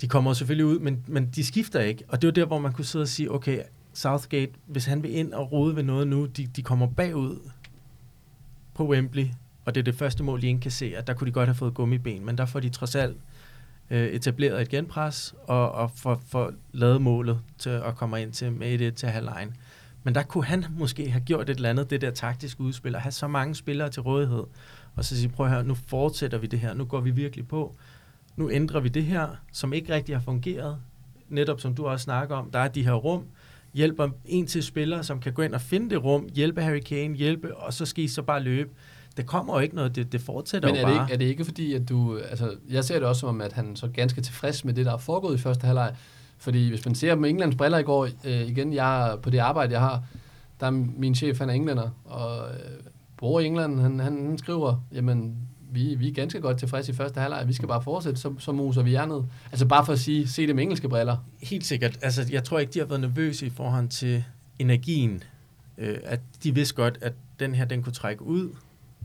de kommer selvfølgelig ud, men, men de skifter ikke. Og det var der, hvor man kunne sidde og sige, okay, Southgate, hvis han vil ind og rode ved noget nu, de, de kommer bagud på Wembley, og det er det første mål, de indkasserer. Der kunne de godt have fået gummiben, men der får de trods alt øh, etableret et genpres, og, og får, får lavet målet til at komme ind til med det til halvlejen. Men der kunne han måske have gjort et eller andet, det der taktiske udspil, og have så mange spillere til rådighed, og så sige, prøv her, nu fortsætter vi det her, nu går vi virkelig på, nu ændrer vi det her, som ikke rigtig har fungeret, netop som du også snakker om, der er de her rum, hjælper en til spillere, som kan gå ind og finde det rum, hjælpe Harry Kane, hjælpe, og så skal I så bare løbe. Det kommer jo ikke noget, det, det fortsætter Men jo er det, bare. ikke, er det ikke fordi, at du... Altså, jeg ser det også som om, at han så ganske tilfreds med det, der er foregået i første halvleg. Fordi hvis man ser med Englands briller i går, øh, igen, jeg på det arbejde, jeg har, der er min chef, han er englænder, og øh, bor i England, han, han, han skriver, jamen, vi, vi er ganske godt tilfredse i første halvleg, vi skal bare fortsætte, så, så moser vi jernet. Altså bare for at sige, se det med engelske briller. Helt sikkert. Altså, jeg tror ikke, de har været nervøse i forhold til energien. Øh, at de vidste godt, at den her, den kunne trække ud.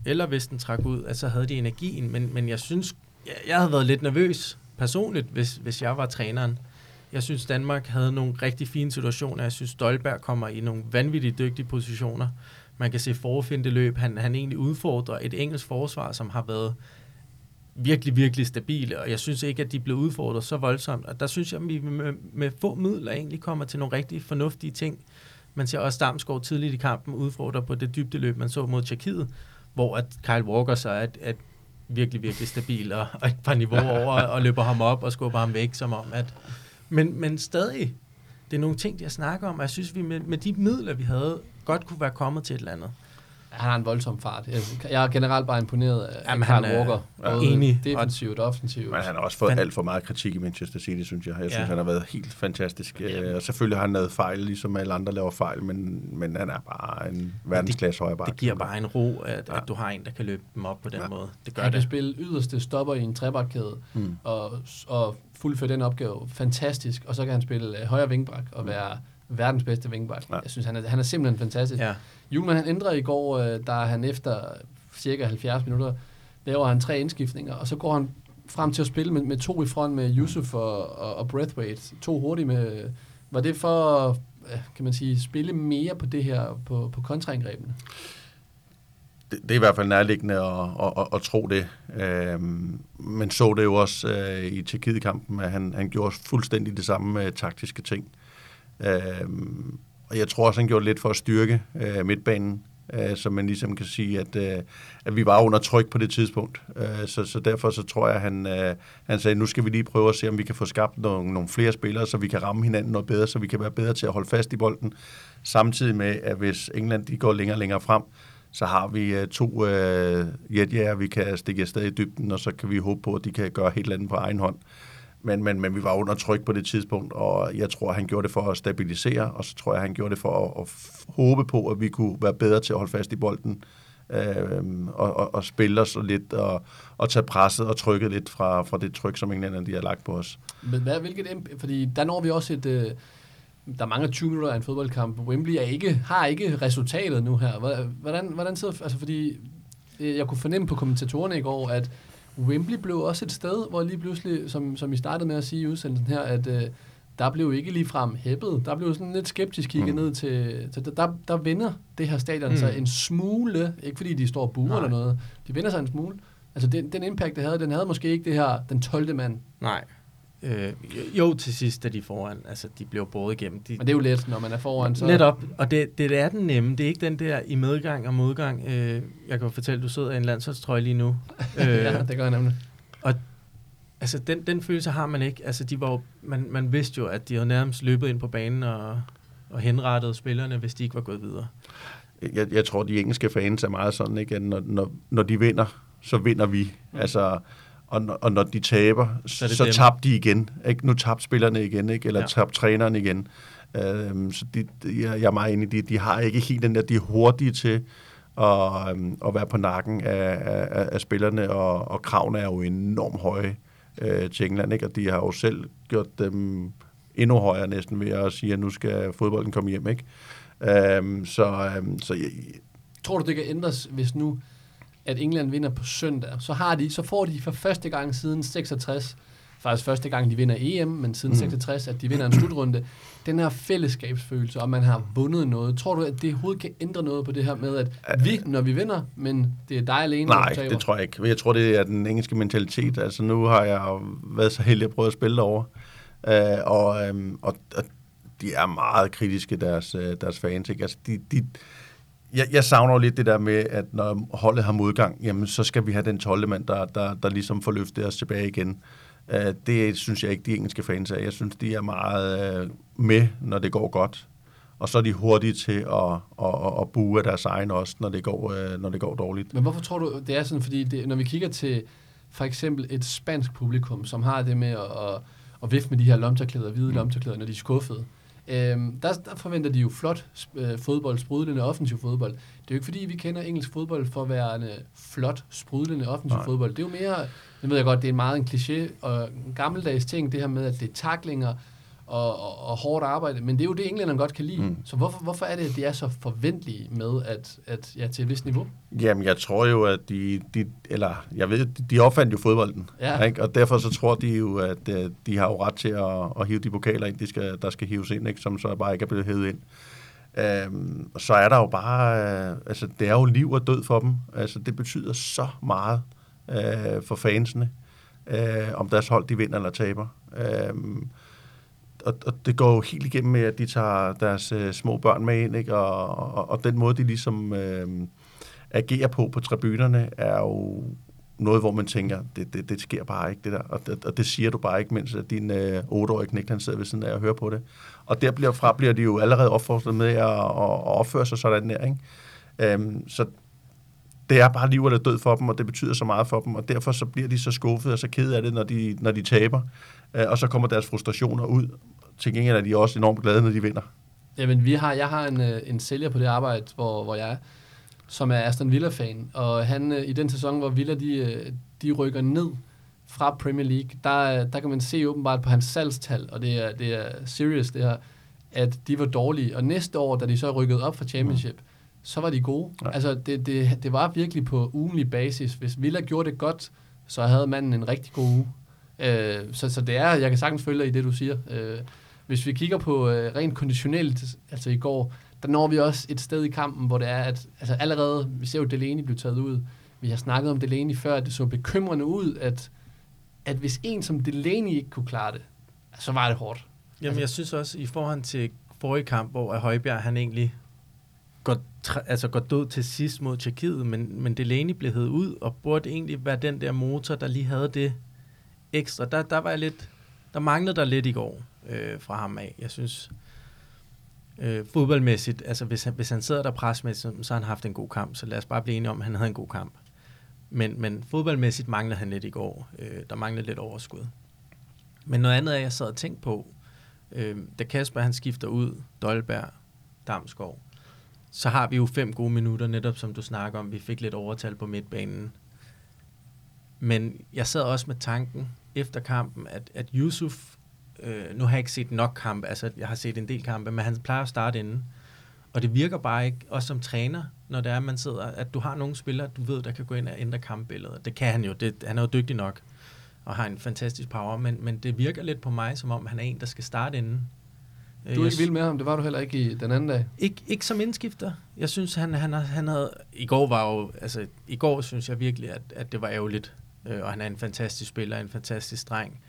Eller hvis den trak ud, at så havde de energien. Men, men jeg synes, jeg, jeg havde været lidt nervøs personligt, hvis, hvis jeg var træneren. Jeg synes, Danmark havde nogle rigtig fine situationer. Jeg synes, Stolberg kommer i nogle vanvittigt dygtige positioner. Man kan se forfinde løb. Han, han egentlig udfordrer et engelsk forsvar, som har været virkelig, virkelig stabile, og jeg synes ikke, at de blev udfordret så voldsomt. Og der synes jeg, at vi med, med få midler egentlig kommer til nogle rigtig fornuftige ting. Man ser også Damsgaard tidligt i kampen udfordrer på det dybdeløb, man så mod Tjekkiet, hvor at Kyle Walker så er, er virkelig, virkelig stabil og, og et par niveauer over og løber ham op og skubber ham væk, som om at... Men, men stadig, det er nogle ting, jeg snakker om, og jeg synes, vi med, med de midler, vi havde, godt kunne være kommet til et eller andet. Han har en voldsom fart. Jeg, jeg er generelt bare imponeret af Jamen, Carl han er- Walker. ja, Både enig. defensivt og offensivt. Men han har også fået alt for meget kritik i Manchester City, synes jeg. Jeg Ja. synes, han har været helt fantastisk. Jamen. Øh, Og selvfølgelig har han lavet fejl, ligesom alle andre laver fejl, men, men han er bare en verdensklasse højreback. Det giver bare en ro, at, Ja. at du har en, der kan løbe dem op på den Ja. måde. Det gør han kan det. spille yderste stopper i en trebakkæde Mm. og, og fuldføre den opgave fantastisk. Og så kan han spille øh, højre vingbak og være verdens bedste vingbak. Ja. Jeg synes, han er, han er simpelthen fantastisk. Ja. Julman han ændrer i går, øh, der han efter cirka 70 minutter, laver han tre indskiftninger, og så går han frem til at spille med, med to i front med Yusuf og, og, og Breathwaite. To hurtigt med... Var det for kan man sige, spille mere på det her, på, på kontraangrebene? det, det er i hvert fald nærliggende at, at, at, at tro det. Øhm, men så det jo også øh, i Tjekkiet-kampen, at han, han gjorde fuldstændig det samme med taktiske ting. Øhm, og jeg tror også, han gjorde lidt for at styrke øh, midtbanen, øh, så man ligesom kan sige, at, øh, at vi var under tryk på det tidspunkt. Øh, så, så derfor så tror jeg, at han, øh, han sagde, nu skal vi lige prøve at se, om vi kan få skabt nogle, nogle flere spillere, så vi kan ramme hinanden noget bedre, så vi kan være bedre til at holde fast i bolden. Samtidig med, at hvis England de går længere og længere frem, så har vi øh, to øh, jetjager, vi kan stikke afsted i dybden, og så kan vi håbe på, at de kan gøre helt andet på egen hånd. Men, men, men vi var under tryk på det tidspunkt, og jeg tror, han gjorde det for at stabilisere, og så tror jeg, han gjorde det for at, at håbe på, at vi kunne være bedre til at holde fast i bolden, øh, og, og, og spille os lidt, og, og tage presset og trykket lidt fra, fra det tryk, som englænderne de har lagt på os. Men hvad, hvilket, fordi der når vi også et, øh, der er mange 20 minutter af en fodboldkamp. Wembley er ikke, har ikke resultatet nu her. Hvordan, hvordan sidder, altså fordi øh, jeg kunne fornemme på kommentatorerne i går, at Wembley blev også et sted, hvor lige pludselig, som, som I startede med at sige i udsendelsen her, at øh, der blev ikke lige frem hæppet. Der blev sådan lidt skeptisk kigget mm. ned til... til der, der vinder det her stadion mm. så en smule. Ikke fordi de står buer eller noget. De vinder sig en smule. Altså den, den impact, det havde, den havde måske ikke det her, den 12. mand. Nej, Øh, jo, til sidst er de foran. Altså, de blev båret igennem. De, Men det er jo let, når man er foran. Så... Netop, og det, det er den nemme. Det er ikke den der i medgang og modgang. Øh, jeg kan fortælle, du sidder i en landsholdstrøje lige nu. <laughs> øh, ja, det gør jeg nemlig. Og altså, den, den følelse har man ikke. Altså, de var jo, man, man vidste jo, at de havde nærmest løbet ind på banen og, og henrettet spillerne, hvis de ikke var gået videre. Jeg, jeg tror, de engelske fans er meget sådan, ikke? at når, når, når de vinder, så vinder vi. Mm. Altså, og, når, og når de taber, så, så tabte de igen. Ikke? Nu tabte spillerne igen, ikke? eller ja. tabte træneren igen. Øhm, så de, de, jeg er meget enig, de, de har ikke helt den der, de er hurtige til at, øhm, at være på nakken af, af, af spillerne, og, og kravene er jo enormt høje øh, til England, ikke? og de har jo selv gjort dem endnu højere næsten ved at sige, at nu skal fodbolden komme hjem. Ikke? Øhm, så, øhm, så jeg, Tror du, det kan ændres, hvis nu at England vinder på søndag, så, har de, så får de for første gang siden 66, faktisk første gang de vinder EM, men siden mm. 66, at de vinder en slutrunde, den her fællesskabsfølelse, og man har vundet noget. Tror du, at det overhovedet kan ændre noget på det her med, at vi, når vi vinder, men det er dig alene, Nej, der det tror jeg ikke. Jeg tror, det er den engelske mentalitet. Altså nu har jeg været så heldig at prøve at spille derovre, uh, og, um, og, og de er meget kritiske, deres, øh, deres fans. Ikke? Altså, de, de, jeg, jeg savner jo lidt det der med, at når holdet har modgang, jamen så skal vi have den 12. mand, der, der, der ligesom får løftet os tilbage igen. Uh, det synes jeg ikke, de engelske fans er. Jeg synes, de er meget uh, med, når det går godt. Og så er de hurtige til at, at, at, at bue deres egen også, når det, går, uh, når det går dårligt. Men hvorfor tror du, det er sådan? Fordi det, når vi kigger til for eksempel et spansk publikum, som har det med at, at, at vifte med de her lomterklæder, hvide mm. lomterklæder, når de er skuffede, Øhm, der, der forventer de jo flot øh, fodbold, sprudlende offensiv fodbold. Det er jo ikke fordi, vi kender engelsk fodbold for at være en øh, flot, sprudlende offensiv Nej. fodbold. Det er jo mere, det ved jeg godt, det er meget en kliché og en gammeldags ting, det her med, at det er taklinger, og, og, og hårdt arbejde, men det er jo det, englænderne godt kan lide. Mm. Så hvorfor, hvorfor er det, at de er så forventelige med, at, at ja, til et vist niveau? Jamen, jeg tror jo, at de, de eller jeg ved, de opfandt jo fodbolden, ja. ikke? og derfor så tror de jo, at øh, de har jo ret til at, at hive de pokaler ind, de skal, der skal hives ind, ikke? som så bare ikke er blevet hævet ind. Øhm, så er der jo bare, øh, altså det er jo liv og død for dem. Altså det betyder så meget øh, for fansene, øh, om deres hold de vinder eller taber. Øh, og, og det går jo helt igennem med, at de tager deres øh, små børn med ind, ikke? Og, og, og den måde, de ligesom øh, agerer på på tribunerne, er jo noget, hvor man tænker, det, det, det sker bare ikke, det der. Og og det siger du bare ikke, mens at din øh, 8-årige knægt, han sidder ved siden af og hører på det. Og der bliver, fra bliver de jo allerede opfordret med at, at, at opføre sig sådan der, ikke? Øhm, så det er bare liv eller død for dem, og det betyder så meget for dem, og derfor så bliver de så skuffede og så kede af det, når de, når de taber. Øh, og så kommer deres frustrationer ud. Til gengæld er de også enormt glade, når de vinder. Jamen, vi har, jeg har en, øh, en sælger på det arbejde, hvor, hvor jeg er, som er Aston Villa-fan, og han øh, i den sæson, hvor Villa de, de rykker ned fra Premier League, der, der kan man se åbenbart på hans salgstal, og det er, det er serious det her, at de var dårlige. Og næste år, da de så rykkede op fra Championship, mm. så var de gode. Ja. Altså, det, det, det var virkelig på ugenlig basis. Hvis Villa gjorde det godt, så havde manden en rigtig god uge. Øh, så, så det er, jeg kan sagtens følge dig i det, du siger. Øh, hvis vi kigger på øh, rent konditionelt, altså i går, der når vi også et sted i kampen, hvor det er, at altså allerede, vi ser jo Delaney blive taget ud. Vi har snakket om Delaney før, at det så bekymrende ud, at, at hvis en som Delaney ikke kunne klare det, så var det hårdt. Jamen, altså, jeg synes også, i forhold til forrige kamp, hvor Højbjerg, han egentlig går, altså går død til sidst mod Tjekkiet, men, men Delaney blev hævet ud, og burde egentlig være den der motor, der lige havde det ekstra. Der, der var jeg lidt, der manglede der lidt i går øh, fra ham af. Jeg synes, øh, fodboldmæssigt, altså hvis han, hvis han sidder der presmæssigt, så har han haft en god kamp, så lad os bare blive enige om, at han havde en god kamp. Men, men fodboldmæssigt manglede han lidt i går. Øh, der manglede lidt overskud. Men noget andet er, jeg sad og tænkte på, øh, da Kasper han skifter ud, Dolberg, Damskov, så har vi jo fem gode minutter, netop som du snakker om. Vi fik lidt overtal på midtbanen. Men jeg sad også med tanken efter kampen, at, at Yusuf, øh, nu har jeg ikke set nok kampe, altså jeg har set en del kampe, men han plejer at starte inden. Og det virker bare ikke, også som træner, når det er, man sidder, at du har nogle spillere, du ved, der kan gå ind og ændre kampbilledet. Det kan han jo, det, han er jo dygtig nok og har en fantastisk power, men, men det virker lidt på mig, som om han er en, der skal starte inden. Du er ikke vild med ham, det var du heller ikke i den anden dag. Ikke, ikke som indskifter. Jeg synes, han, han, han havde... I går var jo... Altså, i går synes jeg virkelig, at, at det var ærgerligt. Øh, og han er en fantastisk spiller, en fantastisk dreng.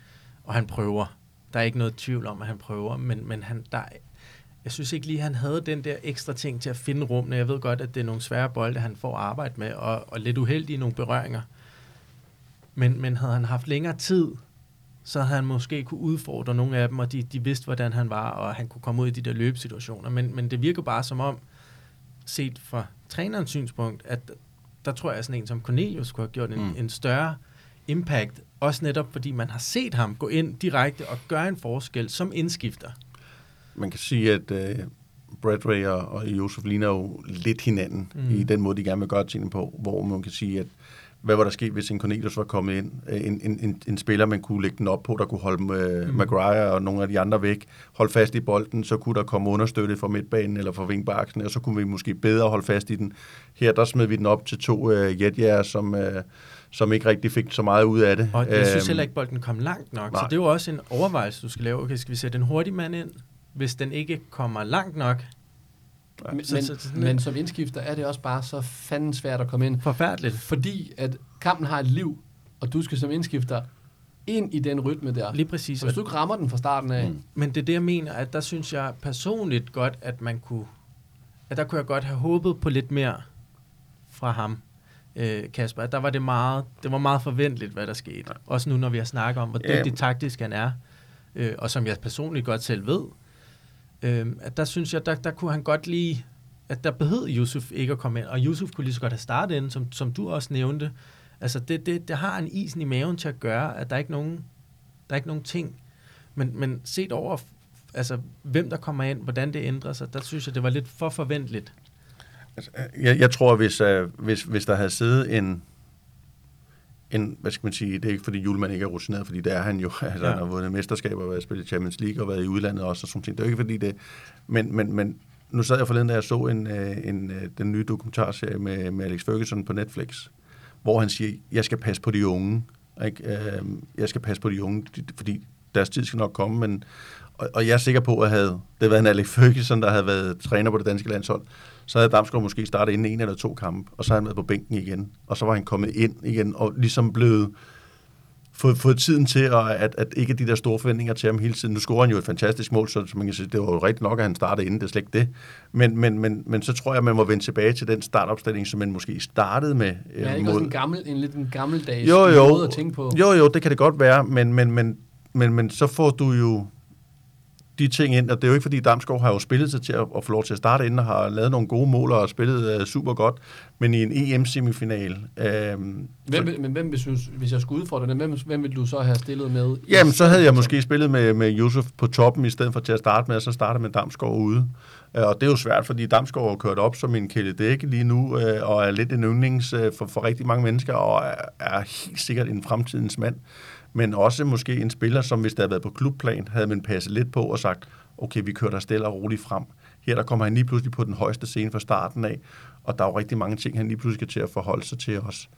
Og han prøver. Der er ikke noget tvivl om, at han prøver, men, men han, der, jeg synes ikke lige, han havde den der ekstra ting til at finde rummene. Jeg ved godt, at det er nogle svære bolde, han får arbejde med, og, og lidt uheldige nogle berøringer. Men, men havde han haft længere tid, så havde han måske kunne udfordre nogle af dem, og de, de vidste, hvordan han var, og han kunne komme ud i de der løbesituationer. Men, men det virker bare som om, set fra trænerens synspunkt, at der tror jeg, at sådan en som Cornelius skulle have gjort en, mm. en større impact, også netop fordi man har set ham gå ind direkte og gøre en forskel som indskifter. Man kan sige, at uh, Bradway og, og Josef ligner jo lidt hinanden mm. i den måde, de gerne vil gøre tingene på, hvor man kan sige, at hvad var der sket, hvis en Cornelius var kommet ind? En, en, en, en spiller, man kunne lægge den op på, der kunne holde uh, mm. Maguire og nogle af de andre væk, holde fast i bolden, så kunne der komme understøtte fra midtbanen eller fra vingbaksen, og så kunne vi måske bedre holde fast i den. Her, der smed vi den op til to uh, jetjæger, som... Uh, som ikke rigtig fik så meget ud af det. Og jeg synes øhm, heller ikke, at bolden kom langt nok. Nej. Så det er jo også en overvejelse, du skal lave. Okay, skal vi sætte en hurtig mand ind? Hvis den ikke kommer langt nok, Ja. Men, så, så, så, men som indskifter er det også bare så fanden svært at komme ind. Forfærdeligt. Fordi at kampen har et liv, og du skal som indskifter ind i den rytme der. Lige præcis. Så hvis du ikke rammer den fra starten af. Mm. Men det er det, jeg mener, at der synes jeg personligt godt, at man kunne, at der kunne jeg godt have håbet på lidt mere fra ham, øh, Kasper. At der var det meget, det var meget forventeligt, hvad der skete. Ja. Også nu, når vi har snakket om, hvor dygtig yeah. taktisk han er, øh, og som jeg personligt godt selv ved, øh, at der synes jeg, der, der kunne han godt lige, at der behøvede Yusuf ikke at komme ind, og Yusuf kunne lige så godt have startet ind, som, som du også nævnte. Altså, det, det, det har en isen i maven til at gøre, at der er ikke nogen, der er ikke nogen ting. Men, men set over, altså, hvem der kommer ind, hvordan det ændrer sig, der synes jeg, det var lidt for forventeligt. Altså, jeg, jeg tror, hvis, uh, hvis, hvis der havde siddet en, en, hvad skal man sige, det er ikke fordi Julemand ikke er rutineret, fordi det er han jo, <laughs> altså ja. han har vundet mesterskaber, været spillet Champions League og været i udlandet også, og sådan ting. Det er ikke fordi det, men, men, men nu sad jeg forleden, da jeg så en, øh, en, øh, den nye dokumentarserie med, med Alex Ferguson på Netflix, hvor han siger, jeg skal passe på de unge, ikke? jeg skal passe på de unge, fordi deres tid skal nok komme, men, og, og jeg er sikker på, at havde det været en Alex Ferguson, der havde været træner på det danske landshold, så havde Damsgaard måske startet inden en eller to kampe, og så havde han været på bænken igen, og så var han kommet ind igen, og ligesom blevet fået, fået tiden til, at, at, at ikke de der store forventninger til ham hele tiden. Nu scorer han jo et fantastisk mål, så man kan sige, det var jo rigtigt nok, at han startede inden, det er slet ikke det. Men, men, men, men så tror jeg, man må vende tilbage til den startopstilling, som man måske startede med. Ja, ikke mod... også en, gammel, en lidt en gammeldags jo, jo, måde at tænke på. Jo, jo, det kan det godt være, men, men, men, men, men så får du jo de ting ind, og det er jo ikke fordi Damsgaard har jo spillet sig til at, at få lov til at starte ind og har lavet nogle gode mål og spillet uh, super godt, men i en EM-semifinal. Uh, hvem, så, men hvem, hvis, hvis jeg skulle udfordre det, hvem, hvem vil du så have stillet med? Jamen, så havde jeg måske spillet med, med Josef på toppen, i stedet for til at starte med, og så starte med Damsgaard ude. Uh, og det er jo svært, fordi Damsgaard har kørt op som en kæledække lige nu, uh, og er lidt en yndlings uh, for, for rigtig mange mennesker, og er, er helt sikkert en fremtidens mand men også måske en spiller, som hvis der havde været på klubplan, havde man passet lidt på og sagt, okay, vi kører der stille og roligt frem. Her der kommer han lige pludselig på den højeste scene fra starten af, og der er jo rigtig mange ting, han lige pludselig skal til at forholde sig til os.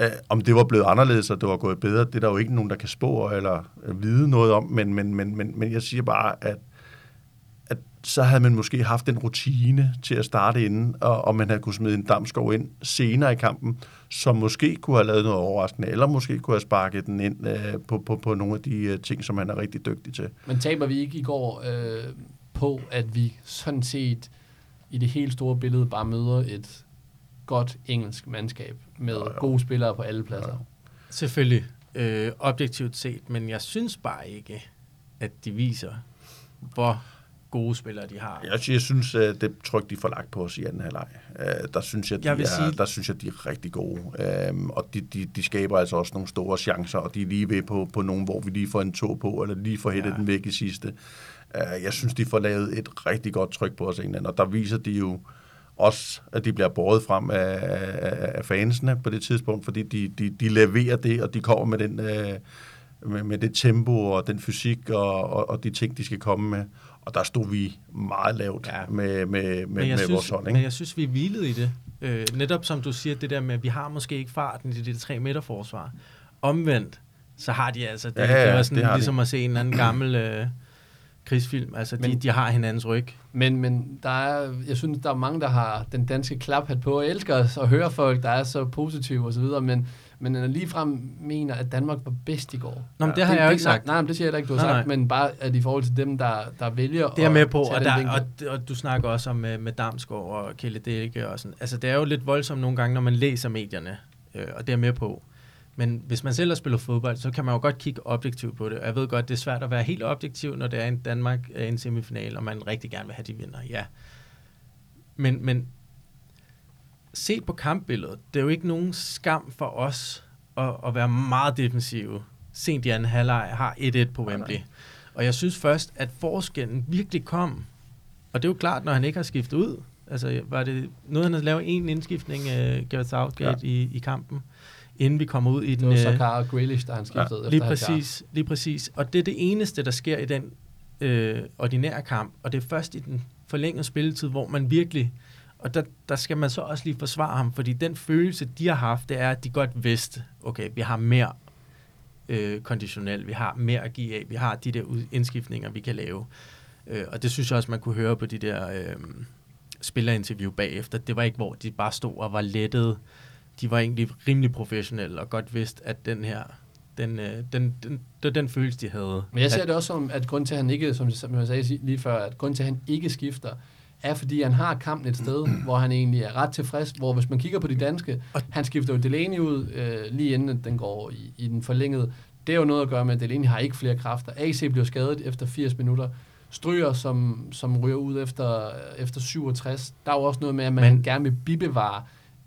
Uh, øh, om det var blevet anderledes, og det var gået bedre, det er der jo ikke nogen, der kan spå eller øh, vide noget om, men, men, men, men, men jeg siger bare, at, at så havde man måske haft en rutine til at starte inden, og, og man havde kunne smide en Damskov ind senere i kampen, som måske kunne have lavet noget overraskende, eller måske kunne have sparket den ind uh, på, på, på nogle af de uh, ting, som han er rigtig dygtig til. Men taber vi ikke i går øh, på, at vi sådan set i det helt store billede bare møder et godt engelsk mandskab med Jo, jo. gode spillere på alle pladser? Ja. Selvfølgelig, øh, objektivt set, men jeg synes bare ikke, at de viser, hvor gode spillere de har. Jeg, jeg synes, at det tryk, de får lagt på os i anden halvleg, øh, der, synes jeg, de Jeg er, sige- der synes jeg, de er rigtig gode. Øhm, og de, de, de skaber altså også nogle store chancer, og de er lige ved på, på nogen, hvor vi lige får en tog på, eller lige får hættet Ja. den væk i sidste. Øh, jeg synes, de får lavet et rigtig godt tryk på os England, og der viser de jo også, at de bliver båret frem af, af, af fansene på det tidspunkt, fordi de, de, de leverer det, og de kommer med den... Øh, med, med det tempo og den fysik og, og, og de ting, de skal komme med. Og der stod vi meget lavt Ja. med, med, med, men, med synes, vores hold. men Ikke? jeg synes, vi hvilede i det. Øh, netop som du siger, det der med, at vi har måske ikke farten i det 3 meter forsvar. Omvendt, så har de altså, det, Ja, ja, ja, det var sådan det har de. ligesom at se en eller anden gammel øh, krigsfilm. Altså, de, Men- de har hinandens ryg. Men, men der er, jeg synes, der er mange, der har den danske klaphat på, og elsker os at høre folk, der er så positive osv., men, men ligefrem mener, at Danmark var bedst i går. Nå, men det har jeg jo ikke sagt. Nej, nej, det siger jeg da ikke, du har Nej, sagt, nej. men bare at i forhold til dem, der, der vælger Det er med på, og, der, og, og du snakker også om med, med Damsgaard og Kjelle Dække og sådan. Altså, det er jo lidt voldsomt nogle gange, når man læser medierne, øh, og det er med på. Men hvis man selv har spillet fodbold, så kan man jo godt kigge objektivt på det. Og jeg ved godt, det er svært at være helt objektiv, når det er en Danmark er en semifinal, og man rigtig gerne vil have de vinder. Ja. Men, men set på kampbilledet, det er jo ikke nogen skam for os at, at være meget defensive. Sent i anden halvleg har 1-1 på Wembley. Og jeg synes først, at forskellen virkelig kom. Og det er jo klart, når han ikke har skiftet ud. Altså, var det noget, han havde lavet en indskiftning, uh, Gareth Southgate, ja. i, i kampen, inden vi kommer ud i Det den... var øh, Sakar og Grealish, der han skiftede ja, Lige efter præcis, lige præcis. Og det er det eneste, der sker i den øh, ordinære kamp. Og det er først i den forlængede spilletid, hvor man virkelig... Og der, der skal man så også lige forsvare ham, fordi den følelse, de har haft, det er, at de godt vidste, okay, vi har mere øh, konditionel, vi har mere at give af, vi har de der indskiftninger, vi kan lave. Øh, og det synes jeg også, man kunne høre på de der øh, spillerinterview bagefter. Det var ikke, hvor de bare stod og var lettet. De var egentlig rimelig professionelle og godt vidste, at den her, den, øh, den, den, det var den følelse, de havde. Men jeg ser det også som, at grund til, at han ikke, som, som jeg sagde lige før, at grund til, at han ikke skifter, er, fordi han har kampen et sted, <clears throat> hvor han egentlig er ret tilfreds, hvor hvis man kigger på de danske, han skifter jo Delaney ud øh, lige inden den går i, i den forlængede. Det er jo noget at gøre med, at Delaney har ikke flere kræfter. AC bliver skadet efter 80 minutter. Stryger, som, som ryger ud efter, efter 67. Der er jo også noget med, at man Men- gerne vil bibevare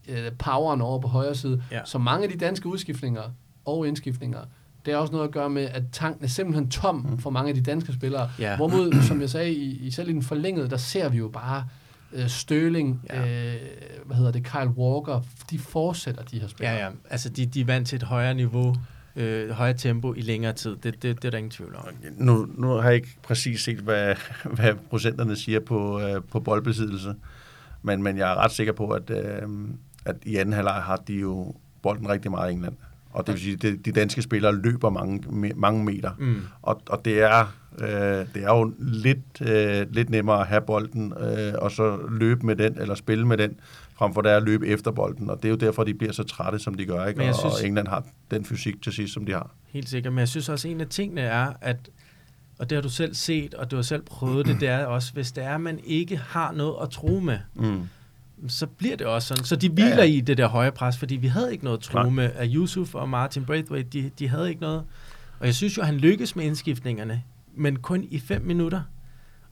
øh, poweren over på højre side. Ja. Så mange af de danske udskiftninger og indskiftninger, det er også noget at gøre med, at tanken er simpelthen tom for mange af de danske spillere. Ja. Hvorimod, <clears throat> som jeg sagde, i, i selv i den forlængede, der ser vi jo bare øh, Støling, ja. øh, hvad hedder det, Kyle Walker, de fortsætter de her spillere. Ja, ja. Altså, de, de er vant til et højere niveau, øh, højere tempo i længere tid. Det, det, det er der ingen tvivl om. Nu, nu har jeg ikke præcis set, hvad, <laughs> hvad procenterne siger på, øh, på boldbesiddelse, men, men jeg er ret sikker på, at, øh, at i anden halvleg har de jo bolden rigtig meget i England. Og det vil sige, at de, danske spillere løber mange, mange meter. Mm. Og, og det, er, øh, det er jo lidt, øh, lidt nemmere at have bolden, øh, og så løbe med den, eller spille med den, frem for det er at løbe efter bolden. Og det er jo derfor, de bliver så trætte, som de gør. Ikke? Og, synes- og England har den fysik til sidst, som de har. Helt sikkert, men jeg synes også, at en af tingene er, at, og det har du selv set, og du har selv prøvet det, <clears throat> det er også, hvis det er, at man ikke har noget at tro med, Mm. Så bliver det også sådan. Så de hviler Ja, ja, i det der høje pres, fordi vi havde ikke noget at tro med. At Yusuf og Martin Braithwaite, de, de havde ikke noget. Og jeg synes jo, han lykkes med indskiftningerne, men kun i fem minutter.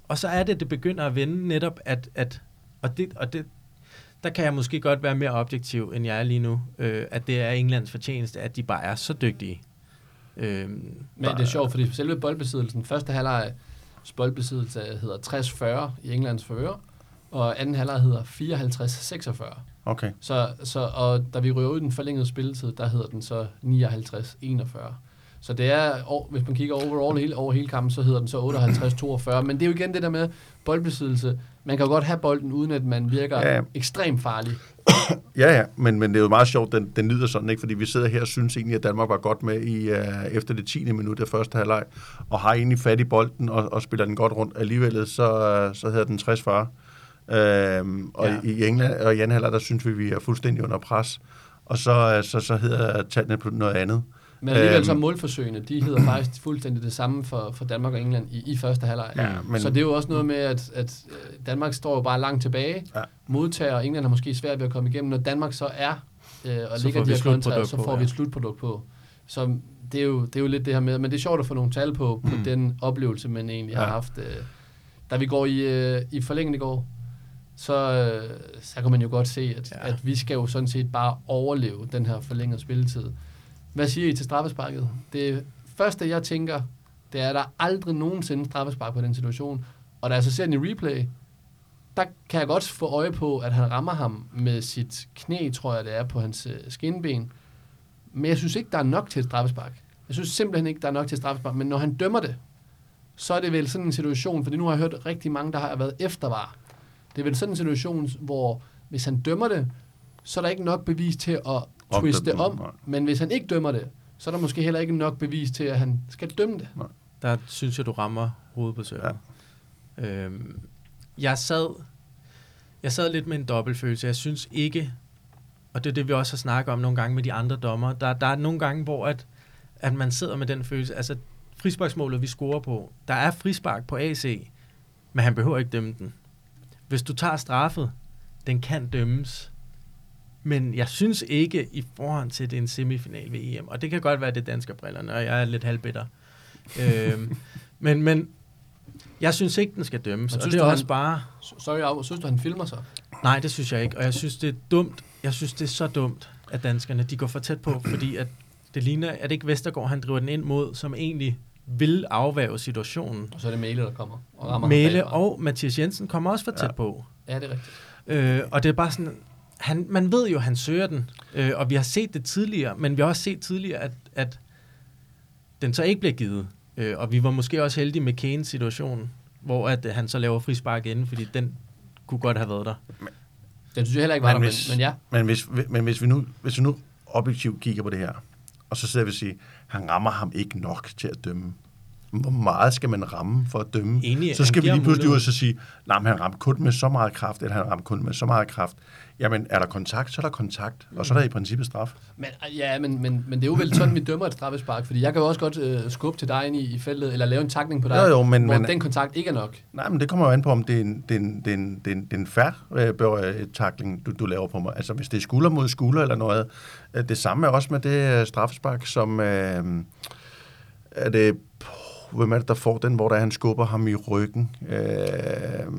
Og så er det, det begynder at vende netop, at, at og, det, og det, der kan jeg måske godt være mere objektiv, end jeg er lige nu, øh, at det er Englands fortjeneste, at de bare er så dygtige. Øh, Men det er sjovt, fordi selve boldbesiddelsen, første halvleg boldbesiddelse hedder 60-40 i Englands fører, og anden halvleg hedder 54-46. Okay. Så, så, og da vi ryger ud i den forlængede spilletid, der hedder den så 59-41. Så det er, hvis man kigger overall hele, over hele kampen, så hedder den så 58-42. Men det er jo igen det der med boldbesiddelse. Man kan jo godt have bolden, uden at man virker Ja, ekstremt farlig. <coughs> Ja, ja, men, men det er jo meget sjovt, den, den lyder sådan, ikke? fordi vi sidder her og synes egentlig, at Danmark var godt med i, uh, efter det 10. minut af første halvleg, og har egentlig fat i bolden og, og spiller den godt rundt. Alligevel så, så hedder den 60-40. Øhm, og Ja. i England og i anden halvleg, der synes vi, vi er fuldstændig under pres. Og så, så, så hedder tallene på noget andet. Men alligevel Øhm. så målforsøgene, de hedder <clears throat> faktisk fuldstændig det samme for, for Danmark og England i, i første halvleg. Ja, men- Så det er jo også noget med, at, at øh, Danmark står jo bare langt tilbage, Ja. modtager, og England har måske svært ved at komme igennem. Når Danmark så er øh, og Så ligger de her kontra, så får ja. vi et slutprodukt på. Så det er, jo, det er jo lidt det her med, men det er sjovt at få nogle tal på, på Mm. <clears throat> den oplevelse, man egentlig har Ja. haft. Øh, da vi går i, øh, i forlængen i går, så, øh, så kan man jo godt se, at, Ja. at vi skal jo sådan set bare overleve den her forlængede spilletid. Hvad siger I til straffesparket? Det første, jeg tænker, det er, at der aldrig nogensinde straffespark på den situation. Og da jeg så ser den i replay, der kan jeg godt få øje på, at han rammer ham med sit knæ, tror jeg det er, på hans øh, skinben. Men jeg synes ikke, der er nok til et straffespark. Jeg synes simpelthen ikke, der er nok til et straffespark. Men når han dømmer det, så er det vel sådan en situation, fordi nu har jeg hørt rigtig mange, der har været eftervar. Det er vel sådan en situation, hvor hvis han dømmer det, så er der ikke nok bevis til at twiste det om. nej. Men hvis han ikke dømmer det, så er der måske heller ikke nok bevis til, at han skal dømme det. Der synes jeg, du rammer hovedet på søvn. Ja. Øhm, jeg sad jeg sad lidt med en dobbeltfølelse. Jeg synes ikke, og det er det, vi også har snakket om nogle gange med de andre dommer, der, der er nogle gange, hvor at, at man sidder med den følelse, altså frisparksmålet, vi scorer på, der er frispark på AC, men han behøver ikke dømme den. Hvis du tager straffet, den kan dømmes. Men jeg synes ikke i forhold til, at det er en semifinal ved EM, og det kan godt være, det er danske brillerne, og jeg er lidt halvbitter. øhm, <laughs> men, men jeg synes ikke, den skal dømmes, Men og det er du, også han- bare... Sorry, Au, synes du, han filmer sig? Nej, det synes jeg ikke, og jeg synes, det er dumt. Jeg synes, det er så dumt, at danskerne de går for tæt på, fordi at det ligner, at ikke Vestergaard, han driver den ind mod, som egentlig vil afværge situationen. Og så er det Mæle, der kommer og rammer Mæle og Mathias Jensen kommer også for tæt Ja. på. Ja, det er rigtigt. Øh, og det er bare sådan, han, man ved jo, at han søger den, øh, og vi har set det tidligere, men vi har også set tidligere, at, at den så ikke bliver givet. Øh, og vi var måske også heldige med Kanes situation, hvor at, øh, han så laver frispark inden, fordi den kunne godt have været der. Den synes jeg heller ikke var Men der, hvis- men, men ja. Men hvis, men hvis vi nu, hvis vi nu objektivt kigger på det her, og så sidder vi og siger, han rammer ham ikke nok til at dømme. Hvor meget skal man ramme for at dømme? Enig, så skal vi lige pludselig ud og så sige, nej, han ramte kun med så meget kraft, eller han ramte kun med så meget kraft. Jamen, er der kontakt, så er der kontakt, og så er der i princippet straf. Men, ja, men, men, men det er jo vel sådan, vi dømmer et straffespark, fordi jeg kan jo også godt øh, skubbe til dig ind i, i feltet, eller lave en takning på dig, Jo, jo, men- hvor men- den kontakt ikke er nok. Nej, men det kommer jo an på, om det er en, det er en, det er en, det er en, det er en færre øh, takling, du, du laver på mig. Altså, hvis det er skulder mod skulder eller noget. Øh, Det samme er også med det øh, straffespark, som... Øh, er det... Hvem er det, der får den, hvor der han skubber ham i ryggen? Øh,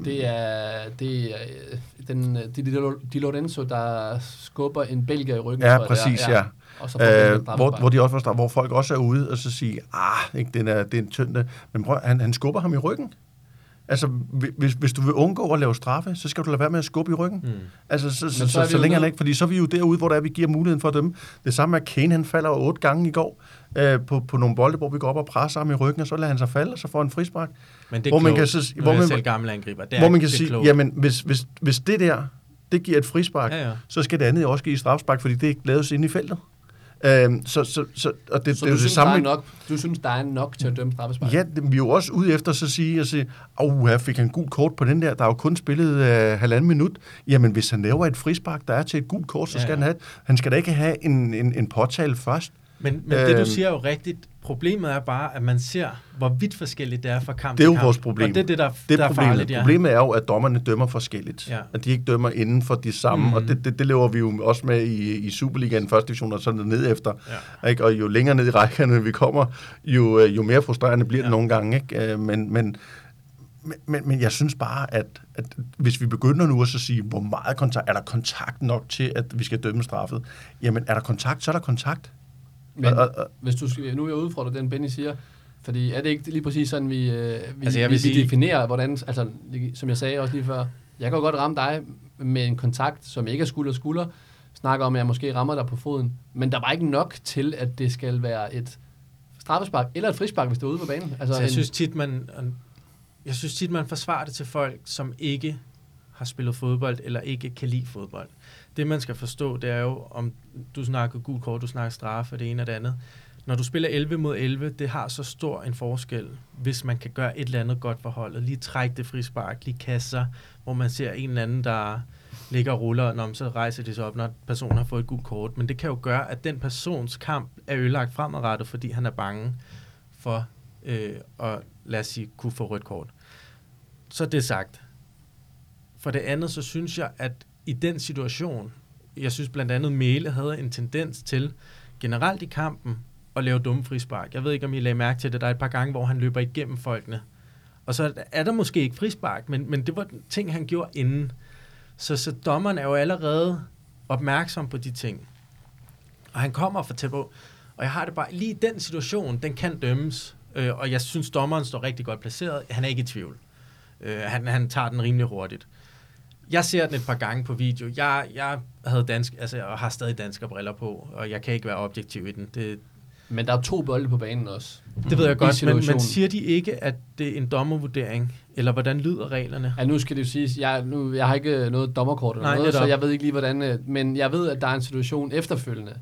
Det er, det er øh, den, øh, Di, Di, Di Lorenzo, der skubber en belgier i ryggen. Ja, er. præcis, ja. Og så den Øh, hvor, hvor, de også hvor folk også er ude og så siger, ah, ikke, den er, det er en tynd, men prøv, han, han skubber ham i ryggen. Altså, hvis, hvis du vil undgå at lave straffe, så skal du lade være med at skubbe i ryggen. Mm. Altså, så, så, så så, er længe han ikke, fordi så er vi jo derude, hvor der er, vi giver muligheden for at dømme. Det samme med Kane, han falder otte gange i går øh, på, på nogle bolde, hvor vi går op og presser ham i ryggen, og så lader han sig falde, og så får han en frispark. Men det er Hvor man kan så- hvor man- selv gammel angriber. Det er, hvor man kan det sige, klogt. jamen, hvis, hvis, hvis det der, det giver et frispark, Ja, ja. så skal det andet også give et strafspark, fordi det er ikke lavet inde i feltet. Øhm, så, så, så, og det, så det er du, det synes, der er samme. nok, du synes, der er nok til at dømme straffespark? Ja, det, vi er jo også ude efter så at sige, at sige, åh, her fik han gul kort på den der, der er jo kun spillet øh, halvanden minut. Jamen, hvis han laver et frispark, der er til et gult kort, så Ja, skal ja. han have, han skal da ikke have en, en, en påtale først. Men, men det, du Øhm. siger er jo rigtigt. Problemet er bare, at man ser, hvor vidt forskelligt det er fra kamp Det er jo kamp. vores problem. Og det er det, der, Det der er problemet. farligt, ja. Problemet er jo, at dommerne dømmer forskelligt. Ja. At de ikke dømmer inden for de samme, mm. og det, det, det lever vi jo også med i, i Superligaen, første division og sådan ned efter. Ja. Ikke? Og jo længere ned i rækkerne vi kommer, jo, øh, jo mere frustrerende bliver det Ja. nogle gange. Ikke? Øh, Men, men, men, men, men jeg synes bare, at, at hvis vi begynder nu at så sige, hvor meget kontakt, er der kontakt nok til, at vi skal dømme straffet? Jamen, er der kontakt, så er der kontakt. Men Og- og- hvis du skal, nu er jeg udfordret den, Benny siger, fordi er det ikke lige præcis sådan, vi, øh, vi, Altså, vi, vi sige- definerer, hvordan, altså, som jeg sagde også lige før, jeg kan godt ramme dig med en kontakt, som ikke er skulder-skulder, snakker om, at jeg måske rammer dig på foden, men der var ikke nok til, at det skal være et straffespark eller et frispark, hvis det er ude på banen. Altså, Så jeg en, synes tit, man, jeg synes tit, man forsvarer det til folk, som ikke har spillet fodbold, eller ikke kan lide fodbold. Det, man skal forstå, det er jo, om du snakker gul kort, du snakker straffe, det ene og det andet. Når du spiller 11 mod 11, det har så stor en forskel, hvis man kan gøre et eller andet godt for holdet. Lige trække det frispark, lige kaste sig, hvor man ser en eller anden, der ligger og ruller, når så rejser de sig op, når personen har fået et gult kort. Men det kan jo gøre, at den persons kamp er ødelagt fremadrettet, fordi han er bange for øh, at, lad os sige, kunne få rødt kort. Så det sagt. For det andet, så synes jeg, at i den situation, jeg synes blandt andet, Mæle havde en tendens til, generelt i kampen, at lave dumme frispark. Jeg ved ikke, om I lagde mærke til det. Der er et par gange, hvor han løber igennem folkene. Og så er der måske ikke frispark, men, men det var ting, han gjorde inden. Så, så dommeren er jo allerede opmærksom på de ting. Og han kommer for tæt på. Og jeg har det bare, lige den situation, den kan dømmes. Øh, og jeg synes, dommeren står rigtig godt placeret. Han er ikke i tvivl. Øh, han, han tager den rimelig hurtigt. Jeg ser den et par gange på video. Jeg, jeg havde dansk, altså, og har stadig danske briller på, og jeg kan ikke være objektiv i den. Det, men der er to bolde på banen også. Det ved jeg godt, men, men siger de ikke, at det er en dommervurdering? Eller hvordan lyder reglerne? Ja, nu skal det jo siges, jeg, nu, jeg har ikke noget dommerkort eller Nej, noget, så jeg ved ikke lige, hvordan... Øh, men jeg ved, at der er en situation efterfølgende,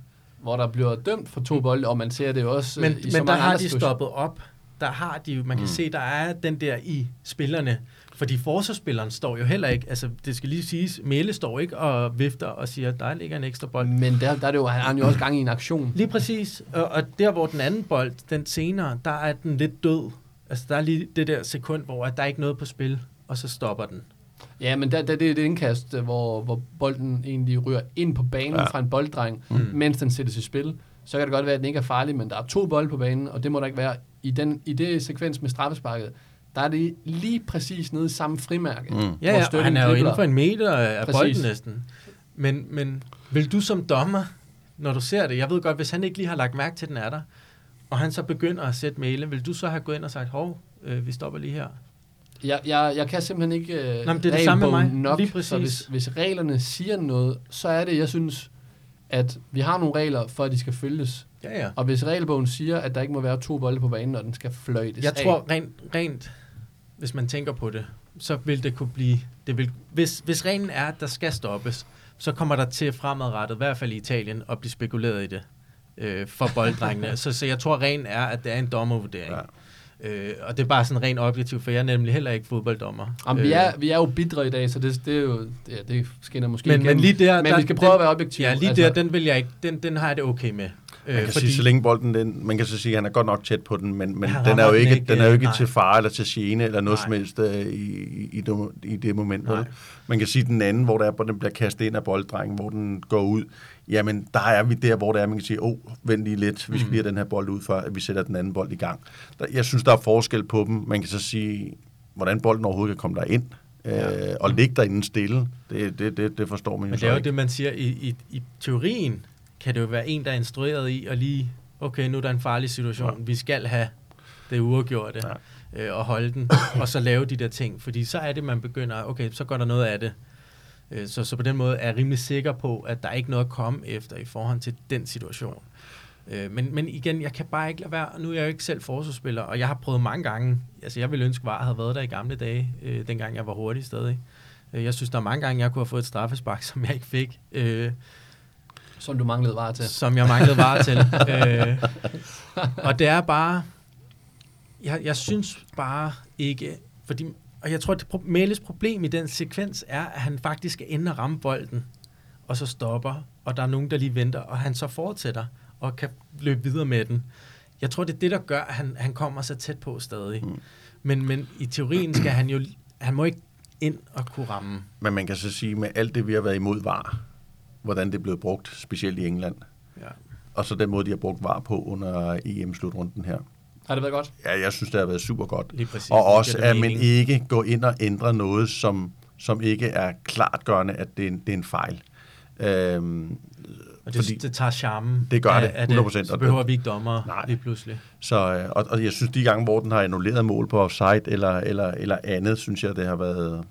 hvor der bliver dømt for to bolde, og man ser det jo også Men, øh, i men der har de stoppet op. Der har de man kan mm. se, der er den der i spillerne. Fordi forsvarsspilleren står jo heller ikke, altså det skal lige siges, Mæle står ikke og vifter og siger, der ligger en ekstra bold. Men der, der er det jo, han har jo også gang i en aktion. Lige præcis, og, og der hvor den anden bold, den senere, der er den lidt død. Altså der er lige det der sekund, hvor at der er ikke noget på spil, og så stopper den. Ja, men der, der, det er det indkast, hvor, hvor bolden egentlig ryger ind på banen ja. fra en bolddreng, mm. mens den sættes i spil. Så kan det godt være, at den ikke er farlig, men der er to bolde på banen, og det må der ikke være. I, den, i det sekvens med straffesparket, der er det lige præcis nede i samme frimærke. Mm. Ja, ja, og han er jo inden for en meter af præcis. bolden næsten. Men, men vil du som dommer, når du ser det, jeg ved godt, hvis han ikke lige har lagt mærke til, at den er der, og han så begynder at sætte mailen, vil du så have gået ind og sagt, hov, øh, vi stopper lige her? Jeg, jeg, jeg kan simpelthen ikke øh, Nå, det er det samme med mig. nok, lige præcis. så hvis, hvis reglerne siger noget, så er det, jeg synes, at vi har nogle regler, for at de skal følges. Ja, ja. Og hvis regelbogen siger, at der ikke må være to bolde på banen, når den skal fløjtes Jeg af, tror rent, rent hvis man tænker på det, så vil det kunne blive... Det vil, hvis, hvis reglen er, at der skal stoppes, så kommer der til fremadrettet, i hvert fald i Italien, at blive spekuleret i det øh, for bolddrengene. <laughs> så, så jeg tror, reglen er, at det er en dommervurdering. Ja. Øh, og det er bare sådan rent objektivt, for jeg er nemlig heller ikke fodbolddommer. Jamen, vi, er, vi er jo bidre i dag, så det, det, er jo, ja, det skinner måske men, men lige der, men der, vi skal prøve den, at være objektive. Ja, lige altså, der, den, vil jeg ikke, den, den har jeg det okay med. Man kan øh, fordi, sige, så længe bolden, den, man kan så sige, at han er godt nok tæt på den, men, men den er jo ikke, ikke, den er jo ikke til fare eller til gene eller noget nej. som helst uh, i, i, det, i det moment. Nej. Man kan sige, den anden, hvor, der er, hvor den bliver kastet ind af bolddrengen, hvor den går ud, jamen der er vi der, hvor der er, man kan sige, åh, oh, vent lige lidt, vi skal mm. lige have den her bold ud, at vi sætter den anden bold i gang. Der, jeg synes, der er forskel på dem. Man kan så sige, hvordan bolden overhovedet kan komme der ind. Ja. Øh, og ligge derinde stille, det, det, det, det forstår man jo Men det er jo det, man siger i, i, i teorien, kan det jo være en, der er instrueret i at lige, okay, nu er der en farlig situation, ja. vi skal have det uafgjorte, ja. øh, og holde den, <coughs> og så lave de der ting, fordi så er det, man begynder, okay, så går der noget af det. Øh, så, så på den måde er jeg rimelig sikker på, at der er ikke noget at komme efter i forhold til den situation. Øh, men, men igen, jeg kan bare ikke lade være, nu er jeg jo ikke selv forsvarsspiller, og jeg har prøvet mange gange, altså jeg ville ønske, at VAR havde været der i gamle dage, øh, dengang jeg var hurtig stadig. Øh, jeg synes, der er mange gange, jeg kunne have fået et straffespark, <laughs> som jeg ikke fik. Øh, som du manglede var til. Som jeg manglede var til. <laughs> øh, og det er bare... Jeg, jeg synes bare ikke... Fordi, og jeg tror, at Meles problem i den sekvens er, at han faktisk skal ende og ramme bolden, og så stopper, og der er nogen, der lige venter, og han så fortsætter, og kan løbe videre med den. Jeg tror, det er det, der gør, at han, han kommer så tæt på stadig. Mm. Men, men i teorien skal han jo... Han må ikke ind og kunne ramme. Men man kan så sige, med alt det, vi har været imod var, hvordan det blev brugt, specielt i England. Ja. Og så den måde, de har brugt var på under EM-slutrunden her. Har det været godt? Ja, jeg synes, det har været super godt. Lige præcis, og også, at man ikke går ind og ændrer noget, som, som ikke er klartgørende, at det er en, det er en fejl. Øhm, og det, fordi, det tager charmen det gør af, det, 100%. det. Så behøver vi ikke dommer nej. lige pludselig. Så, øh, og, og jeg synes, de gange, hvor den har annulleret mål på offside eller, eller, eller andet, synes jeg, det har været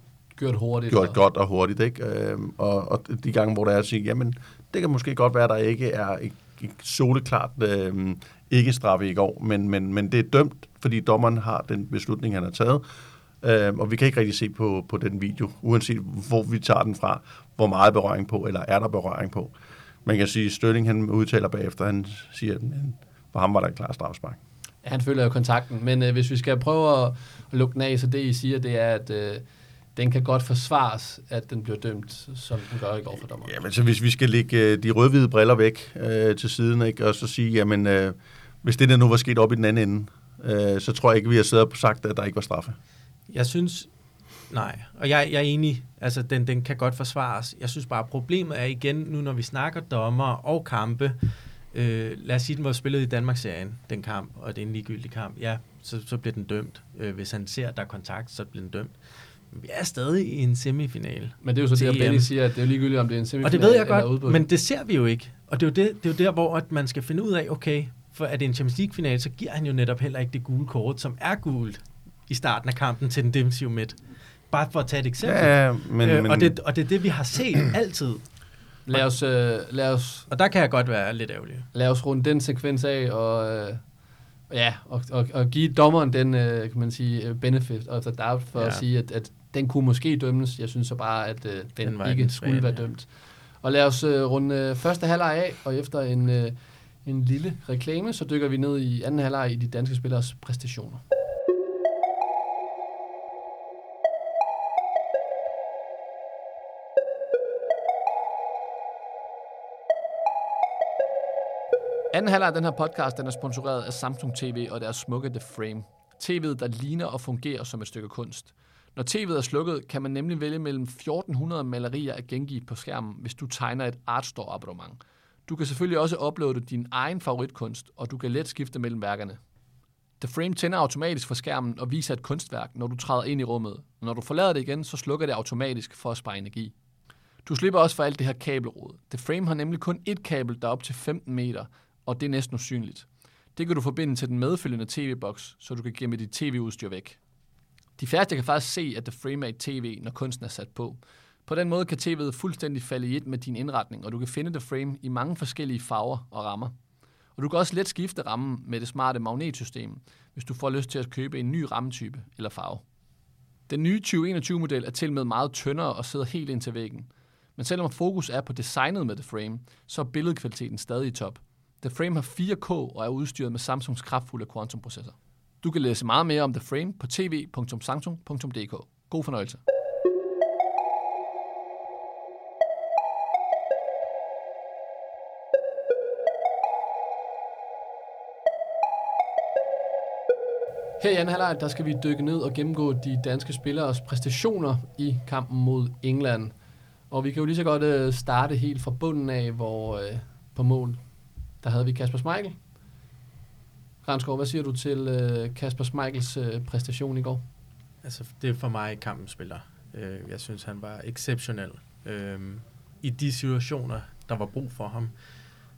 gjort hurtigt. Gjort og... godt og hurtigt, ikke? Øhm, og, og de gange, hvor der er at sige, jamen, det kan måske godt være, at der ikke er ikke, ikke soleklart øh, ikke straffe i går, men, men, men det er dømt, fordi dommeren har den beslutning, han har taget. Øh, og vi kan ikke rigtig se på, på den video, uanset hvor vi tager den fra, hvor meget berøring på, eller er der berøring på. Man kan sige, at Stølling han udtaler bagefter, han siger, at for ham var der en klar strafspark. Han føler jo kontakten, men øh, hvis vi skal prøve at, at lukke den af, så det I siger, det er, at øh, den kan godt forsvares, at den bliver dømt, som den gør i går for dommeren. Ja, men så hvis vi skal lægge øh, de rødhvide briller væk øh, til siden, ikke, og så sige, jamen, øh, hvis det der nu var sket op i den anden ende, øh, så tror jeg ikke, vi har siddet og sagt, at der ikke var straffe. Jeg synes, nej, og jeg, jeg er enig, altså den, den kan godt forsvares. Jeg synes bare, problemet er igen, nu når vi snakker dommer og kampe, øh, lad os sige, den var spillet i Danmarksserien, den kamp, og det er en ligegyldig kamp, ja, så, så bliver den dømt. Øh, hvis han ser, at der er kontakt, så bliver den dømt. Vi er stadig i en semifinal. Men det er jo så det, at. Benny siger, at det er jo ligegyldigt, om det er en semifinal Og det ved jeg godt, men det ser vi jo ikke. Og det er jo, det, det er jo der, hvor at man skal finde ud af, okay, for er det en Champions League-final, så giver han jo netop heller ikke det gule kort, som er gult i starten af kampen til den defensive midt. Bare for at tage et eksempel. Ja, ja, men, øh, men og, det, og det er det, vi har set <clears throat> altid. Lad os, øh, lad, os, Og der kan jeg godt være lidt ærgerlig. lad os runde den sekvens af, og, øh, ja, og, og, og give dommeren den, øh, kan man sige, øh, benefit of the doubt, for. Ja. at sige, at, at den kunne måske dømmes. Jeg synes så bare, at øh, den, Den ikke den skulle være dømt. Og lad os øh, runde øh, første halvleg af, og efter en, øh, en lille reklame, så dykker vi ned i anden halvleg i de danske spillers præstationer. Anden halvleg af den her podcast, den er sponsoreret af Samsung TV og deres smukke The Frame. TV'et, der ligner og fungerer som et stykke kunst. Når tv'et er slukket, kan man nemlig vælge mellem 1400 malerier at gengive på skærmen, hvis du tegner et Artstore abonnement. Du kan selvfølgelig også uploade din egen favoritkunst, og du kan let skifte mellem værkerne. The Frame tænder automatisk for skærmen og viser et kunstværk, når du træder ind i rummet. Når du forlader det igen, så slukker det automatisk for at spare energi. Du slipper også for alt det her kabelrod. The Frame har nemlig kun ét kabel, der er op til 15 meter, og det er næsten usynligt. Det kan du forbinde til den medfølgende tv-boks, så du kan gemme dit tv-udstyr væk. De færreste kan faktisk se, at The Frame er et tv, når kunsten er sat på. På den måde kan tv'et fuldstændig falde i et med din indretning, og du kan finde The Frame i mange forskellige farver og rammer. Og du kan også let skifte rammen med det smarte magnetsystem, hvis du får lyst til at købe en ny rammetype eller farve. Den nye 2021-model er til med meget tyndere og sidder helt ind til væggen. Men selvom fokus er på designet med The Frame, så er billedkvaliteten stadig i top. The Frame har 4K og er udstyret med Samsungs kraftfulde quantum-processor. Du kan læse meget mere om The Frame på tv.samsung.dk. God fornøjelse. Her i anden halvleg, der skal vi dykke ned og gennemgå de danske spilleres præstationer i kampen mod England. Og vi kan jo lige så godt øh, starte helt fra bunden af, hvor øh, på mål, der havde vi Kasper Schmeichel. Ransgaard, hvad siger du til øh, Kasper Schmeichels øh, præstation i går? Altså, det er for mig kampens spiller. Øh, jeg synes, han var exceptionel. Øh, I de situationer, der var brug for ham.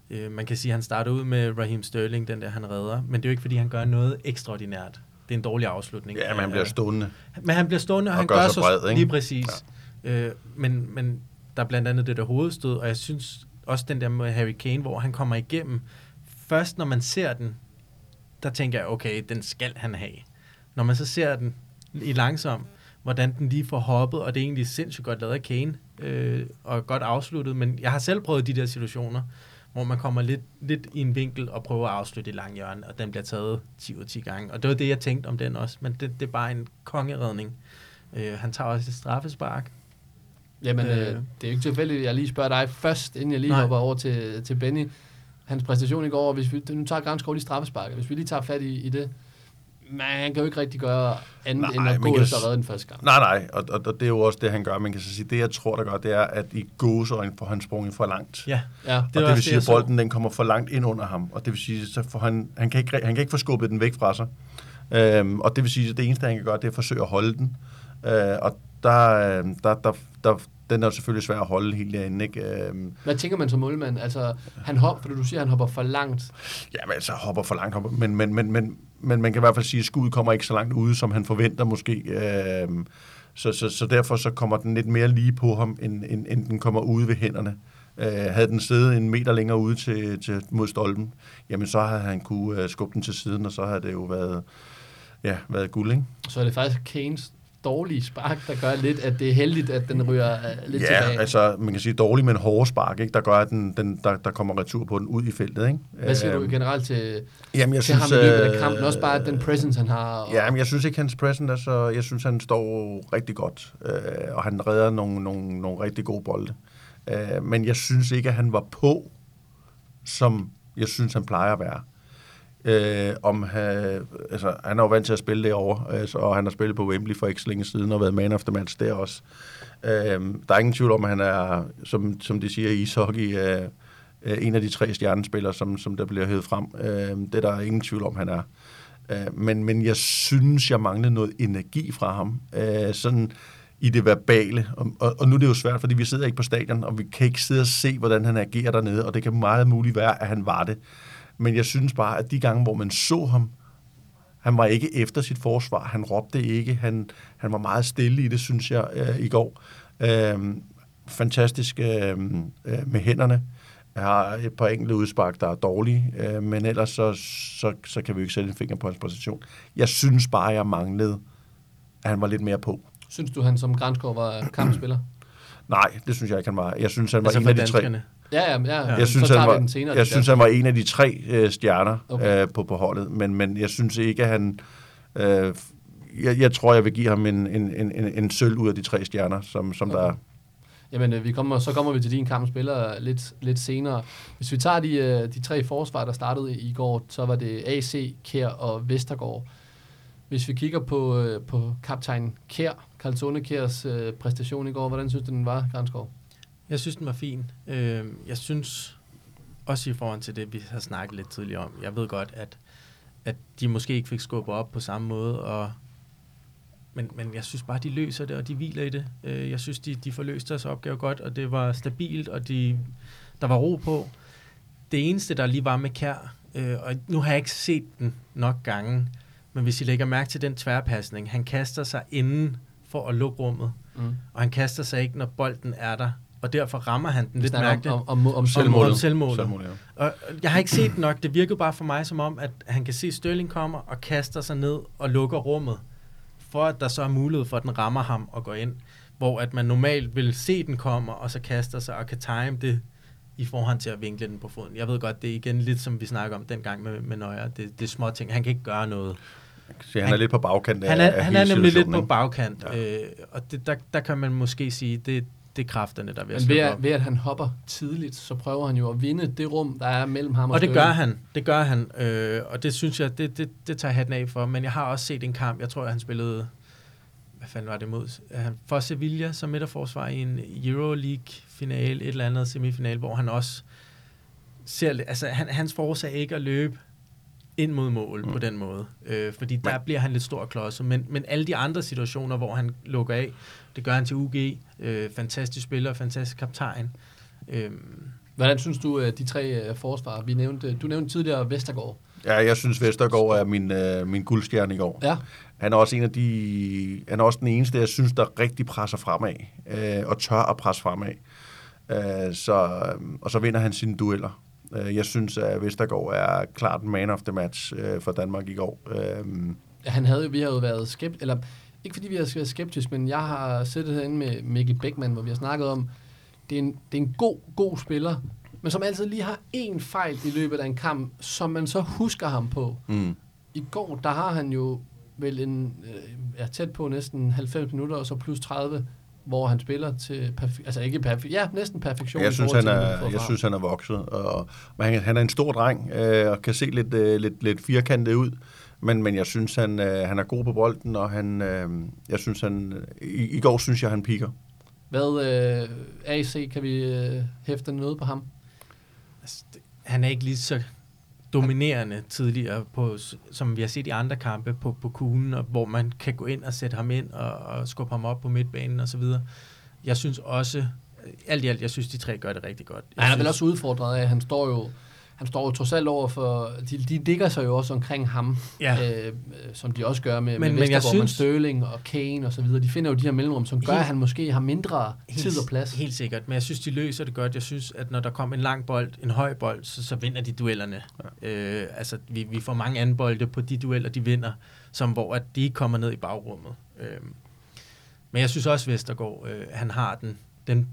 Øh, man kan sige, at han starter ud med Raheem Sterling, den der han redder. Men det er jo ikke, fordi han gør noget ekstraordinært. Det er en dårlig afslutning. Ja, men han bliver stående. Men han bliver stående, og, Og han gør gør så bred, ikke? lige præcis. Ja. Øh, men, men der er blandt andet det der hovedstød, og jeg synes også den der med Harry Kane, hvor han kommer igennem. Først når man ser den, der tænker jeg, okay, den skal han have. Når man så ser den i langsom, hvordan den lige får hoppet, og det er egentlig sindssygt godt lavet af Kane, øh, og godt afsluttet, men jeg har selv prøvet de der situationer, hvor man kommer lidt, lidt i en vinkel og prøver at afslutte i lang hjørne, og den bliver taget 10 ud af 10 gange. Og det var det, jeg tænkte om den også, men det, det er bare en kongeredning. Øh, han tager også et straffespark. Jamen, øh, Øh. det er jo ikke tilfældigt, at jeg lige spørger dig først, inden jeg lige Nej. hopper over til, til Benny. Hans præstation i går, hvis vi, nu tager Granskov lige straffesparket, hvis vi lige tager fat i, i det. Men han kan jo ikke rigtig gøre andet Nej, end at gå efter redde den første gang. Nej, nej, og, og, og det er jo også det, han gør. Man kan så sige, det jeg tror, der gør, det er, at i gåseøjne får han sprunget for langt. Ja, Ja, Det og det vil sige, at bolden den kommer for langt ind under ham, og det vil sige, så får han, han, kan ikke, han kan ikke få skubbet den væk fra sig. Øhm, og det vil sige, at det eneste, han kan gøre, det er at forsøge at holde den. Øh, og der, øh, der, der, der, den er selvfølgelig svær at holde helt derinde, ikke? Øhm, hvad tænker man som målmand? Altså, han hopper, fordi du siger, han hopper for langt. ja, men altså hopper for langt, hopper, men, men, men, men, men man kan i hvert fald sige, at skuddet kommer ikke så langt ude, som han forventer måske. Øhm, så, så, så derfor så kommer den lidt mere lige på ham, end, end, end den kommer ude ved hænderne. Øh, havde den siddet en meter længere ude til, til, mod stolpen, jamen så havde han kunne uh, skubbe den til siden, og så havde det jo været, ja, været guld, ikke? Så er det faktisk Keynes, dårlige spark, der gør lidt, at det er heldigt, at den ryger uh, lidt ja, tilbage. altså man kan sige dårlig, men hårde spark, ikke? der gør, at den, den, der, der kommer retur på den ud i feltet. Ikke? Hvad siger du Øhm, generelt til, Jamen, jeg til synes, ham i løbet af øh, kampen? Også bare den presence, han har. Og, Ja, men jeg synes ikke, hans present er så... Jeg synes, han står rigtig godt, øh, og han redder nogle, nogle, nogle rigtig gode bolde. Øh, men jeg synes ikke, at han var på, som jeg synes, han plejer at være. Øh, om han, altså, han er jo vant til at spille derovre, altså, og han har spillet på Wembley for ikke så længe siden, og været man of the match der også. Øh, der er ingen tvivl om, at han er, som, som de siger i ishockey, øh, øh, en af de tre stjernespillere, som, som der bliver hævet frem. Øh, det er der ingen tvivl om, han er. Øh, men, men jeg synes, jeg manglede noget energi fra ham. Øh, sådan i det verbale. Og, og, og nu er det jo svært, fordi vi sidder ikke på stadion, og vi kan ikke sidde og se, hvordan han agerer dernede, og det kan meget muligt være, at han var det. Men jeg synes bare, at de gange, hvor man så ham, han var ikke efter sit forsvar, han råbte ikke, han, han var meget stille i det, synes jeg, øh, i går. Øh, fantastisk øh, øh, med hænderne. Jeg har et par enkelte udspark, der er dårlige, øh, men ellers så, så, så kan vi jo ikke sætte en finger på hans position. Jeg synes bare, jeg manglede, at han var lidt mere på. Synes du, han som Granskov var kampspiller? <clears throat> Nej, det synes jeg ikke, han var. Jeg synes, han var Altså en af de tre. Ja, ja, ja. Jeg synes, så han var, den senere. jeg synes, han var en af de tre øh, stjerner Okay. øh, på, på holdet, men, men jeg synes ikke, at han... Øh, jeg, jeg tror, jeg vil give ham en, en, en, en, en sølv ud af de tre stjerner, som, som Okay. der er. Jamen, øh, vi kommer, så kommer vi til din kamp spiller lidt, lidt senere. Hvis vi tager de, øh, de tre forsvar, der startede i går, så var det AC, Kær og Vestergaard. Hvis vi kigger på, øh, på kaptajn Kær, Karlsone Kærs øh, præstation i går, hvordan synes du, den var, Granskov? Jeg synes, den var fin. Øh, jeg synes, også i forhold til det, vi har snakket lidt tidligere om, jeg ved godt, at, at de måske ikke fik skubbet op på samme måde, og, men, men jeg synes bare, de løser det, og de hviler i det. Øh, jeg synes, de, de får løst deres opgave godt, og det var stabilt, og de, der var ro på. Det eneste, der lige var med Kær, øh, og nu har jeg ikke set den nok gange, men hvis I lægger mærke til den tværpasning, han kaster sig inden for at lukke rummet, Mm. og han kaster sig ikke, når bolden er der, og derfor rammer han den lidt mærkeligt. om, om, om, om Selvmålet. Om selvmålet. Selvmålet, ja. Og jeg har ikke set nok. Det virkede bare for mig som om, at han kan se, at Sterling kommer og kaster sig ned og lukker rummet, for at der så er mulighed for, at den rammer ham og går ind. Hvor at man normalt vil se, den kommer, og så kaster sig og kan time det i forhånd til at vinkle den på foden. Jeg ved godt, det er igen lidt som vi snakker om dengang med, med Nøjer. Det, det er små ting. Han kan ikke gøre noget. Så han er lidt på bagkant af Han er, af han er nemlig lidt på bagkant. Ja. Øh, og det, der, der kan man måske sige, det, det er kræfterne, der vil Men ved, at- ved at han hopper tidligt, så prøver han jo at vinde det rum, der er mellem ham og Og det gør han, det gør han, øh, og det synes jeg, det, det, det tager jeg hatten af for. Men jeg har også set en kamp, jeg tror, han spillede, hvad fanden var det mod? Han for Sevilla som midterforsvar i en Euroleague-finale, et eller andet semifinal, hvor han også ser, altså han, hans forårsag er ikke at løbe ind mod mål mm. På den måde, øh, fordi der Men- bliver han lidt stor klodse. Men, men alle de andre situationer, hvor han lukker af, det gør han til UG, øh, fantastisk spiller, fantastisk kaptajn. Øh, Hvordan synes du, de tre øh, forsvar, vi nævnte, du nævnte tidligere Vestergaard. Ja, jeg synes, Vestergaard er min, øh, min guldstjerne i går. Ja, Han er også en af de, han er også den eneste, jeg synes, der rigtig presser fremad, øh, og tør at presse fremad. Øh, så, øh, og så vinder han sine dueller. Øh, jeg synes, at Vestergaard er klart man of the match øh, for Danmark i går. Øh, han havde, vi har jo været skeptiske, eller ikke fordi vi har været skeptiske, men jeg har siddet herinde med Mikkel Beckmann, hvor vi har snakket om, det er en, det er en god, god spiller, men som altid lige har én fejl i løbet af en kamp, som man så husker ham på. mm. I går, der har han jo vel en, øh, er tæt på næsten 90 minutter, og så plus 30, hvor han spiller til, perfe- altså ikke perfekt, ja, næsten perfektion. Jeg synes, han er, jeg synes, han er vokset. Og, men han, han er en stor dreng, øh, og kan se lidt, øh, lidt, lidt firkantet ud. Men, men jeg synes, han, øh, han er god på bolden, og han, øh, jeg synes, han, i, i går synes jeg, han piker. Hvad, øh, AC, kan vi øh, hæfte noget på ham? Altså, det- han er ikke lige så dominerende tidligere, på, som vi har set i andre kampe på, på kuglen, og hvor man kan gå ind og sætte ham ind og, og skubbe ham op på midtbanen og så videre. Jeg synes også, alt i alt, jeg synes, de tre gør det rigtig godt. Jeg Han er vel synes, også udfordret af, han står jo, han står jo trods alt over for, de, de ligger sig jo også omkring ham, Ja, øh, som de også gør med, Men- med Vestergaard, synes- Sterling og Kane og så videre. De finder jo de her mellemrum, som gør, Helt- at han måske har mindre tid og plads. Helt sikkert, men jeg synes, de løser det godt. Jeg synes, at når der kommer en lang bold, en høj bold, så, så vinder de duellerne. Ja. Øh, altså, vi, vi får mange anden bolde på de dueller, de vinder, som hvor at de kommer ned i bagrummet. Øh, Men jeg synes også, Vestergaard, øh, han har den, den,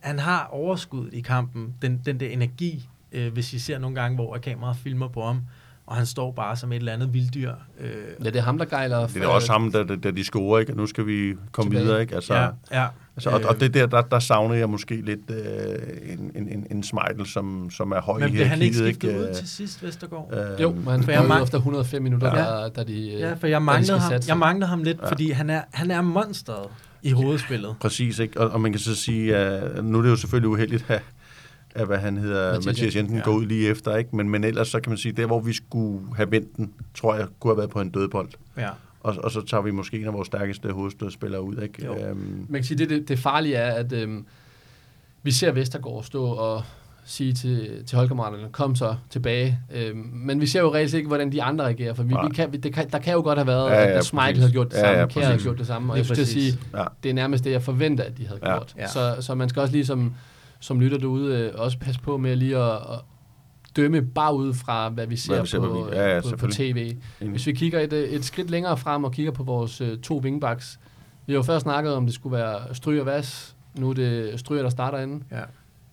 han har overskuddet i kampen, den, den der energi, øh, hvis I ser nogle gange, hvor kameraet filmer på ham, og han står bare som et eller andet vilddyr. Øh, Ja, det er ham, der gejler. Det er også ham, der, der, der de scorer, ikke? Og nu skal vi komme Tilbage. videre, ikke? Altså, ja, ja. altså, og, og det der, der, der savner jeg måske lidt øh, en, en, en, en Smeichel, som, som er høj Men i blev han ikke hierarkiet, skiftet ud Øh, til sidst, Vestergaard? øh, Jo, men han For jeg ud mang- efter 105 minutter, Ja. der, der de, Ja, øh, for jeg manglede, ham, jeg manglede ham lidt, Ja. fordi han er, han er monsteret i hovedspillet. Præcis, ikke? Og, og man kan så sige, at nu er det jo selvfølgelig uheldigt, at, at hvad han hedder, Mathias Mathias, Jensen, ja. går ud lige efter, ikke? Men, men ellers så kan man sige, der hvor vi skulle have vendt den, tror jeg, kunne have været på en dødbold. Ja. Og, og så tager vi måske en af vores stærkeste hovedstødspillere ud, ikke? Jo. Øhm, Man kan sige, det, det, det farlige er, at øhm, vi ser Vestergaard stå og sige til, til holdkammeraterne, kom så tilbage. Øhm, men vi ser jo reelt ikke, hvordan de andre reagerer, for vi, Nej. vi kan, vi, det kan, der kan jo godt have været, Ja, ja, at Schmeichel havde gjort det samme, ja, ja, Kjær havde gjort det samme, og Lige jeg skulle sige, ja. det er nærmest det, jeg forventer, at de havde Ja. gjort. Ja. Så, så man skal også lige som, lytter derude, øh, også passe på med lige at, at dømme bare ud fra, hvad vi ser, Hvad vi ser på, på. Ja, ja, på, på tv. Hvis vi kigger et, øh, et skridt længere frem og kigger på vores øh, to wingbacks, vi har jo først snakket om, det skulle være Stryg og Vas. Nu er det Stryger, der starter inde. Ja.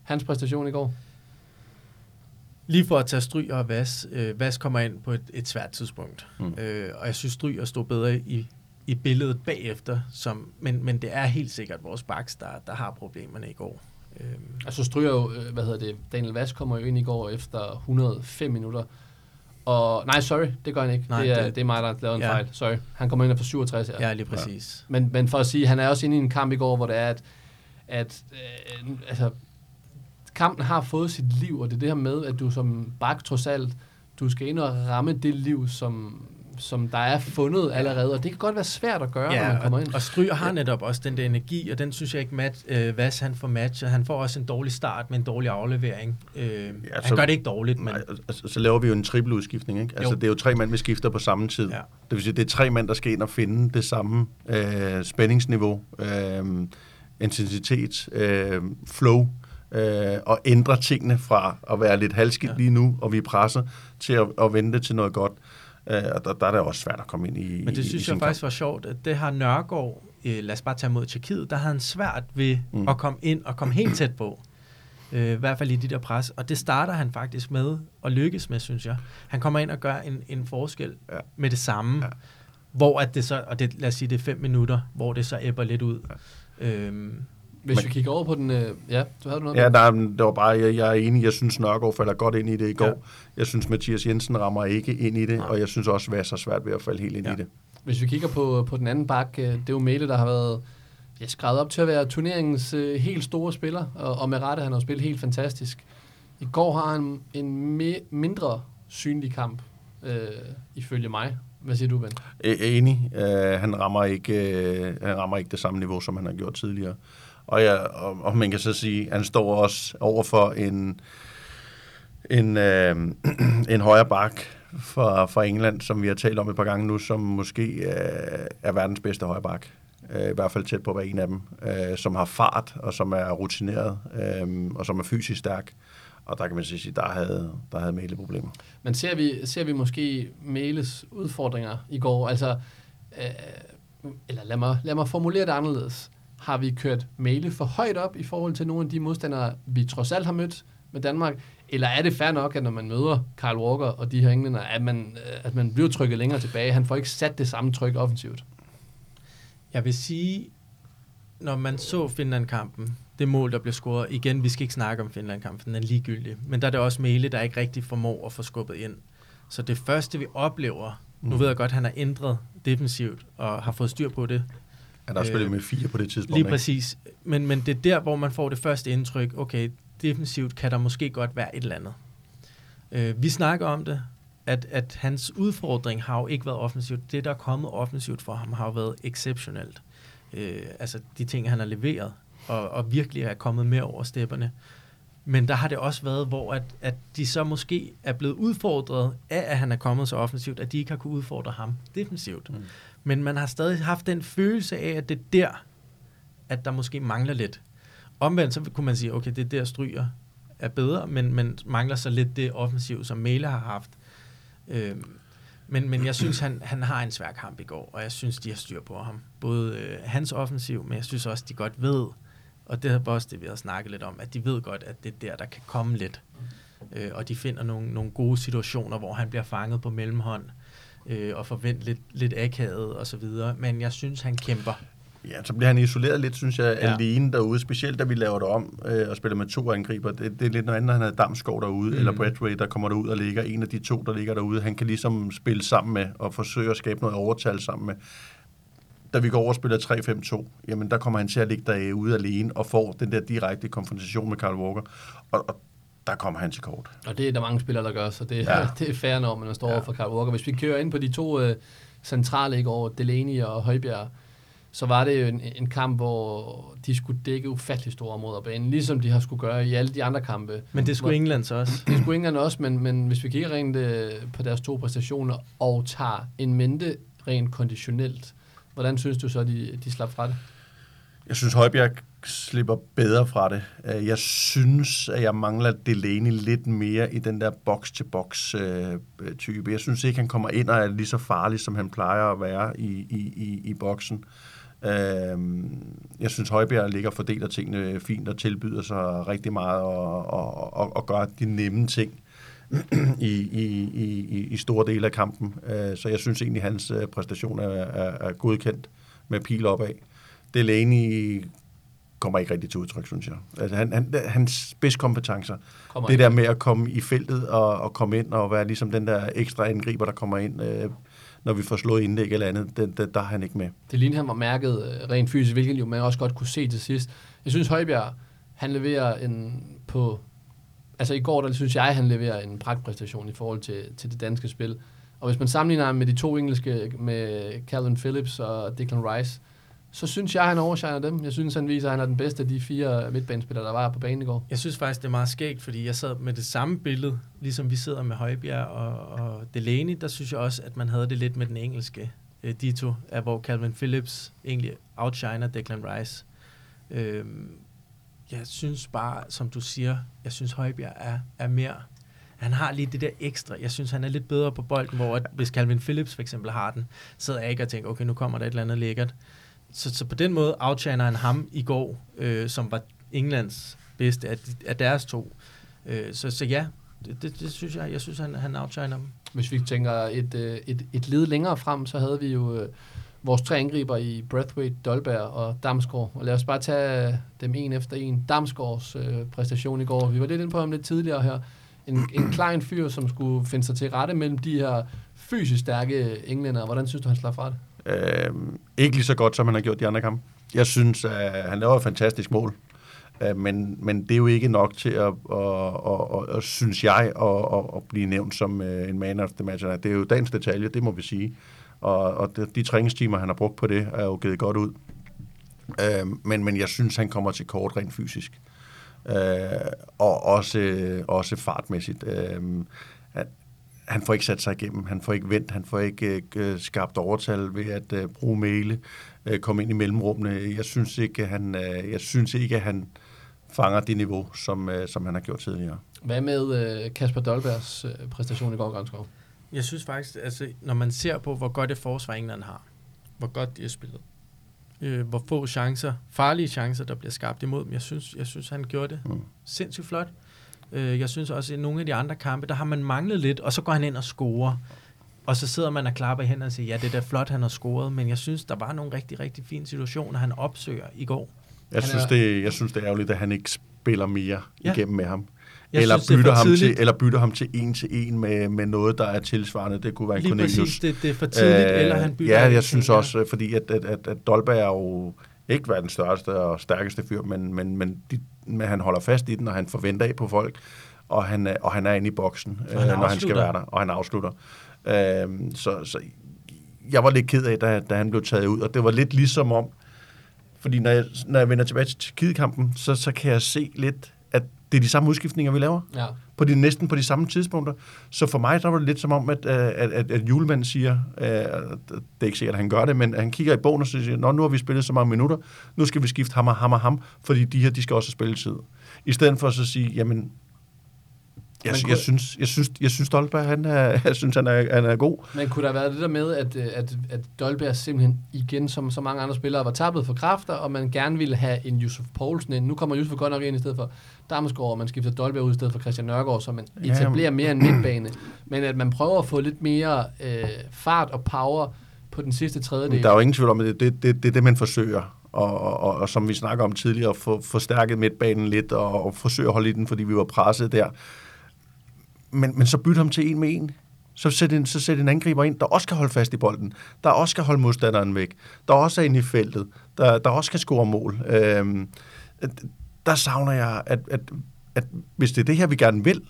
Hans præstation i går. Lige for at tage Stryg og Vas. Øh, Vas kommer ind på et, et svært tidspunkt. Mm. Øh, og jeg synes, Stryg stå bedre i, i billedet bagefter. Som, men, men det er helt sikkert vores backs, der, der har problemerne i går. Øh, Altså Stryger jo, øh, hvad hedder det, Daniel Vas kommer jo ind i går efter 105 minutter. Og, nej, sorry, det gør han ikke. Nej, det, er, det- det er mig, der har lavet en Ja. fejl. Sorry. Han kommer ind efter 67 her. ja, lige præcis. Men, men for at sige, han er også inde i en kamp i går, hvor det er, at, at øh, altså, kampen har fået sit liv, og det er det her med, at du som bak trods alt, du skal ind og ramme det liv, som, som der er fundet allerede, og det kan godt være svært at gøre, når man kommer og, ind. og Stryger har netop også den der energi, og den synes jeg ikke, Matt, øh, Vas han får matchet. Han får også en dårlig start med en dårlig aflevering. Øh, ja, han så- gør det ikke dårligt, men Nej, altså, så laver vi jo en triple udskiftning, ikke? Altså, Jo. det er jo tre mand, vi skifter på samme tid. Ja. Det vil sige, det er tre mand, der skal ind og finde det samme øh, spændingsniveau, øh, intensitet, øh, flow, øh, og ændre tingene fra at være lidt halskidt Ja. ja. lige nu, og vi presser, til at, at vende det til noget godt. Øh, og der, der er det også svært at komme ind i Men det i, synes i jeg faktisk kamp. var sjovt, at det har Nørgaard, øh, lad os bare tage mod Tjekkiet, der havde han svært ved mm. At komme ind og komme helt tæt på. Øh, I hvert fald i de der pres. Og det starter han faktisk med at lykkes med, synes jeg. Han kommer ind og gør en, en forskel ja. Med det samme. Ja. Hvor at det så, og det, lad os sige, det er fem minutter, hvor det så æbber lidt ud. Ja. Øhm, Hvis Men- vi kigger over på den... Øh, ja, du havde du noget? Ja, er- det var bare, jeg, jeg er enig, jeg synes Nørgaard falder godt ind i det i går. Ja. Jeg synes Mathias Jensen rammer ikke ind i det, Nej. og jeg synes også, Vass har svært ved at falde helt ind Ja. i det. Hvis vi kigger på, på den anden bak, øh, det er jo Mæle, der har været ja, skrevet op til at være turneringens øh, helt store spiller, og, og med rette, han har spillet helt fantastisk. I går har han en me- mindre synlig kamp, øh, ifølge mig. Hvad siger du, Ben? Enig. Uh, han, rammer ikke, uh, han rammer ikke det samme niveau, som han har gjort tidligere. Og, ja, og, og man kan så sige, at han står også over for en, en, øh, <clears throat> en højre bak fra, fra England, som vi har talt om et par gange nu, som måske øh, er verdens bedste højre bak. Øh, I hvert fald tæt på at være en af dem, øh, som har fart, og som er rutineret, øh, og som er fysisk stærk. Og der kan man sige, at der havde, der havde Mæle problemer. Men ser vi, ser vi måske Mæles udfordringer i går? Altså, øh, eller lad mig, lad mig formulere det anderledes. Har vi kørt Mæle for højt op i forhold til nogle af de modstandere, vi trods alt har mødt med Danmark? Eller er det fair nok, at når man møder Carl Walker og de her englænder, at man, øh, at man bliver trykket længere tilbage? Han får ikke sat det samme tryk offensivt. Jeg vil sige, når man så Finland-kampen, det mål, der blev scoret, igen, vi skal ikke snakke om Finland-kampen, den er ligegyldig, men der er det også Mele, der ikke rigtig formår at få skubbet ind. Så det første, vi oplever, nu Mm. ved jeg godt, at han har ændret defensivt og har fået styr på det, Han har spillet Øh, med fire på det tidspunkt. Lige ikke? præcis. Men, men det er der, hvor man får det første indtryk, okay, defensivt kan der måske godt være et eller andet. Øh, vi snakker om det, at, at hans udfordring har jo ikke været offensivt. Det, der er kommet offensivt for ham, har jo været exceptionelt. Øh, altså de ting, han har leveret, og, og virkelig er kommet mere over stepperne. Men der har det også været, hvor at, at de så måske er blevet udfordret af, at han er kommet så offensivt, at de ikke har kunne udfordre ham defensivt. Mm. Men man har stadig haft den følelse af, at det er der, at der måske mangler lidt. Omvendt så kunne man sige, okay, det er der stryger er bedre, men, men mangler så lidt det offensiv, som Mæle har haft. Øhm, Men, men jeg synes, han, han har en svær kamp i går, og jeg synes, de har styr på ham. Både øh, hans offensiv, men jeg synes også, de godt ved, og det er også det, vi har snakket lidt om, at de ved godt, at det er der, der kan komme lidt. Øh, og de finder nogle, nogle gode situationer, hvor han bliver fanget på mellemhånd, øh, og forvent lidt, lidt akavet og så videre. Men jeg synes, han kæmper. Ja, så bliver han isoleret lidt, synes jeg, Ja. alene derude. Specielt da vi laver det om øh, og spiller med to angriber. Det, det er lidt noget andet, han havde Damsgaard derude, mm. eller Bradway, der kommer derud og ligger. En af de to, der ligger derude, han kan ligesom spille sammen med og forsøge at skabe noget overtal sammen med. Da vi går over og spiller 3-5-2, jamen der kommer han til at ligge derude alene og får den der direkte konfrontation med Carl Walker. Og, og der kommer han til kort. Og det er der mange spillere, der gør, så det, ja. <laughs> Det er fair, når man står ja. Over for Carl Walker. Hvis vi kører ind på de to øh, centrale i går, Delaney og Højbjerg, så var det jo en, en kamp, hvor de skulle dække ufattelig store områder af banen, ligesom de har skulle gøre i alle de andre kampe. Men det skulle England så også. Det skulle England også, men, men hvis vi kigger rent øh, på deres to præstationer og tager en mente rent konditionelt, hvordan synes du så, de, de slap fra det? Jeg synes, Højbjerg slipper bedre fra det. Øh, jeg synes, at jeg mangler Delaney lidt mere i den der box-til-box-type. Øh, øh, jeg synes ikke, han kommer ind og er lige så farlig, som han plejer at være i, i, i, i boksen. Jeg synes, Højbjerg ligger og fordeler tingene fint og tilbyder sig rigtig meget og, og, og, og gør de nemme ting <clears throat> i, i, i, i- store dele af kampen. Så jeg synes egentlig, at hans præstation er, er, er godkendt med pil opad. Delaney kommer ikke rigtig til udtryk, synes jeg. Altså, han, han, hans spidskompetencer, Kommer det der med at komme i feltet og, og komme ind og være ligesom den der ekstra angriber, der kommer ind, øh, når vi får slået indlæg eller andet, det, det, der er han ikke med. Det lignede, han var mærket øh, rent fysisk, hvilket jo man også godt kunne se til sidst. Jeg synes, Højbjerg, han leverer en på... Altså i går, der synes jeg, han leverer en pragtpræstation i forhold til, til det danske spil. Og hvis man sammenligner ham med de to engelske, med Calvin Phillips og Declan Rice, så synes jeg, han overshiner dem. Jeg synes, han viser, at han er den bedste af de fire midtbanespillere, der var på banen i går. Jeg synes faktisk, det er meget skægt, fordi jeg sad med det samme billede, ligesom vi sidder med Højbjerg og, og Delaney, der synes jeg også, at man havde det lidt med den engelske øh, Dito, af hvor Calvin Phillips egentlig outshiner Declan Rice. Øh, jeg synes bare, som du siger, jeg synes Højbjerg er, er mere... Han har lige det der ekstra. Jeg synes, han er lidt bedre på bolden, hvor at, hvis Calvin Phillips for eksempel har den, sidder jeg ikke og tænker, okay, nu kommer der et eller andet lækkert. Så, så på den måde outshiner han ham i går, øh, som var Englands bedste af, af deres to. Øh, så, så ja, det, det, det synes jeg. Jeg synes, han, han outshiner dem. Hvis vi tænker et, øh, et, et led længere frem, så havde vi jo øh, vores tre angriber i Brathwaite, Dolberg og Damsgaard. Og lad os bare tage dem en efter en. Damsgaards øh, præstation i går. Vi var lidt inde på ham lidt tidligere her. En, en <clears throat> klein fyr, som skulle finde sig til rette mellem de her fysisk stærke englænder. Hvordan synes du, han slap fra det? Øh, ikke lige så godt, som han har gjort de andre kampe. Jeg synes, at han laver et fantastisk mål. Øh, men, men det er jo ikke nok til at, at, at, at, at synes jeg, at, at, at blive nævnt som øh, en man of the match. Det er jo dagens detalje, det må vi sige. Og, og de, træningstimer, han har brugt på det, er jo givet godt ud. Øh, men, men jeg synes, han kommer til kort rent fysisk. Øh, og også, også fartmæssigt. Øh, han- han får ikke sat sig igennem, han får ikke vendt, han får ikke øh, skabt overtal ved at øh, bruge male, øh, komme ind i mellemrummene. Jeg synes ikke, at han, øh, jeg synes ikke, at han fanger det niveau, som, øh, som han har gjort tidligere. Hvad med øh, Kasper Dolbergs øh, præstation i går, Granskov? Jeg synes faktisk, altså, når man ser på, hvor godt det forsvar England har, hvor godt de har spillet, øh, hvor få chancer, farlige chancer, der bliver skabt imod dem, jeg synes, jeg synes han gjorde det Mm. sindssygt flot. Øh, jeg synes også, at i nogle af de andre kampe, der har man manglet lidt, og så går han ind og scorer. Og så sidder man og klapper i hænderne og siger, ja, det er da flot, han har scoret, men jeg synes, der var nogle rigtig, rigtig fine situationer, han opsøger i går. Jeg Han synes, er- det, jeg synes, det er ærgerligt, at han ikke spiller mere Ja. igennem med ham. Jeg eller, synes, er bytter ham tidligt. til, eller bytter ham til en til en med, med noget, der er tilsvarende. Det kunne være en Lige Cornelius. præcis, det, det er for tidligt, øh, eller han bytter. Ja, jeg synes også, øh, fordi at, at, at, at Dolberg er jo ikke verdens største og stærkeste fyr, men, men, men, de, men han holder fast i den, og han forventer af på folk, og han, er- og han er inde i boksen, Og han øh, når han skal være der, og han afslutter. Øh, så, så jeg var lidt ked af, da, da han blev taget ud, og det var lidt ligesom om, fordi når jeg, når jeg vender tilbage til Tyrkiet-kampen, så, så kan jeg se lidt, at det er de samme udskiftninger, vi laver Ja. På de, næsten på de samme tidspunkter. Så for mig, der var det lidt som om, at, øh, at, at, at julemanden siger, øh, det er ikke sikkert, at han gør det, men han kigger i bogen og så siger, Nå, nu har vi spillet så mange minutter, nu skal vi skifte ham og ham og ham, fordi de her, de skal også spille tid. I stedet for så at sige, jamen, Jeg, Man jeg, kunne- synes, jeg synes, jeg synes Dolberg, han er, <laughs> jeg synes, han er, han er god. Men kunne der være det der med, at, øh, at, at Dolberg simpelthen igen, som så mange andre spillere, var tablet for kræfter, og man gerne ville have en Yusuf Poulsen ind. Nu kommer Yusuf godt nok ind i stedet for Damsgaard, og man skifter Dolberg ud i stedet for Christian Nørgaard, så man Ja, etablerer mere en midtbane. Men at man prøver at få lidt mere øh, fart og power på den sidste tredjedel. Der er jo ingen tvivl om, at det, det, det, det er det, man forsøger. Og, og, og, og som vi snakker om tidligere, få forstærket midtbanen lidt, og, og forsøge at holde i den, fordi vi var presset der. Men, men så bytte ham til en med en. Så sæt, en, så sæt en angriber ind, der også kan holde fast i bolden, der også kan holde modstanderen væk, der også er inde i feltet, der, der også kan score mål. Øhm, der savner jeg, at, at, at hvis det er det her, vi gerne vil,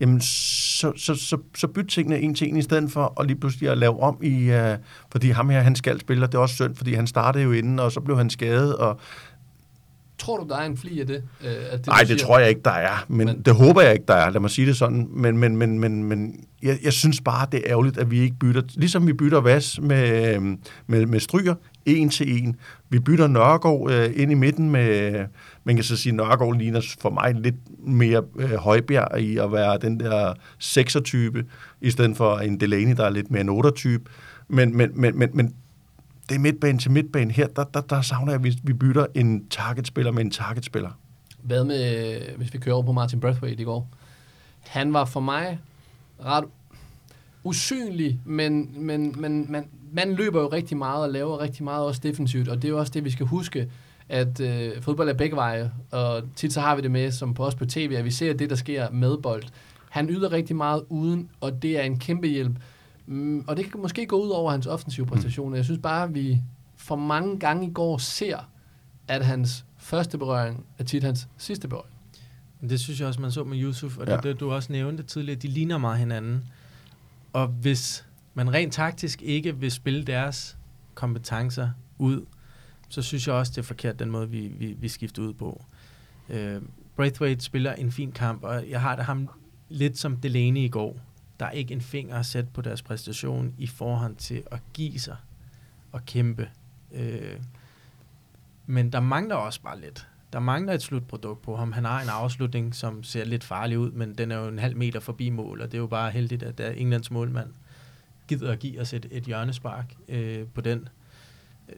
jamen så, så, så, så byt tingene en til en, i stedet for at lige pludselig at lave om i, uh, fordi ham her, han skal spille, og det er også synd, fordi han startede jo inden, og så blev han skadet, og Tror du, der er en fli af det? Øh, at det Nej, det siger? tror jeg ikke, der er. Men, Men- det håber jeg ikke, der er. Lad mig sige det sådan. Men, men, men, men, men jeg, jeg synes bare, det er ærgerligt, at vi ikke bytter. Ligesom vi bytter Vas med, øhm, med, med Stryger, en til en. Vi bytter Nørgaard øh, ind i midten med... Man kan så sige, at Nørgaard ligner for mig lidt mere øh, højbjerg i at være den der 6'er-type, i stedet for en Delaney, der er lidt mere en 8'er-type. Men, men, men, men, men det er midtbane til midtbane her, der, der, der savner jeg, at vi, vi bytter en targetspiller med en targetspiller. Hvad med, hvis vi kører over på Martin Brathwaite i går? Han var for mig ret usynlig, men, men, men man, man løber jo rigtig meget og laver rigtig meget også defensivt, og det er jo også det, vi skal huske, at øh, fodbold er begge veje, og tit så har vi det med, som på os på tv, at vi ser det, der sker med bold. Han yder rigtig meget uden, og det er en kæmpe hjælp. Mm, og det kan måske gå ud over hans offensive præstationer. Jeg synes bare, at vi for mange gange i går ser, at hans første berøring er tit hans sidste berøring. Det synes jeg også, man så med Yusuf, og det, ja. det du også nævnte tidligere, de ligner meget hinanden. Og hvis man rent taktisk ikke vil spille deres kompetencer ud, så synes jeg også, det er forkert, den måde, vi, vi, vi skifter ud på. Øh, Braithwaite spiller en fin kamp, og jeg har det ham lidt som Delaney i går. Der er ikke en finger at sætte på deres præstation i forhold til at give sig og kæmpe. Øh, men der mangler også bare lidt. Der mangler et slutprodukt på ham. Han har en afslutning, som ser lidt farlig ud, men den er jo en halv meter forbi mål, og det er jo bare heldigt, at der er Englands målmand gider at give os et, et hjørnespark øh, på den.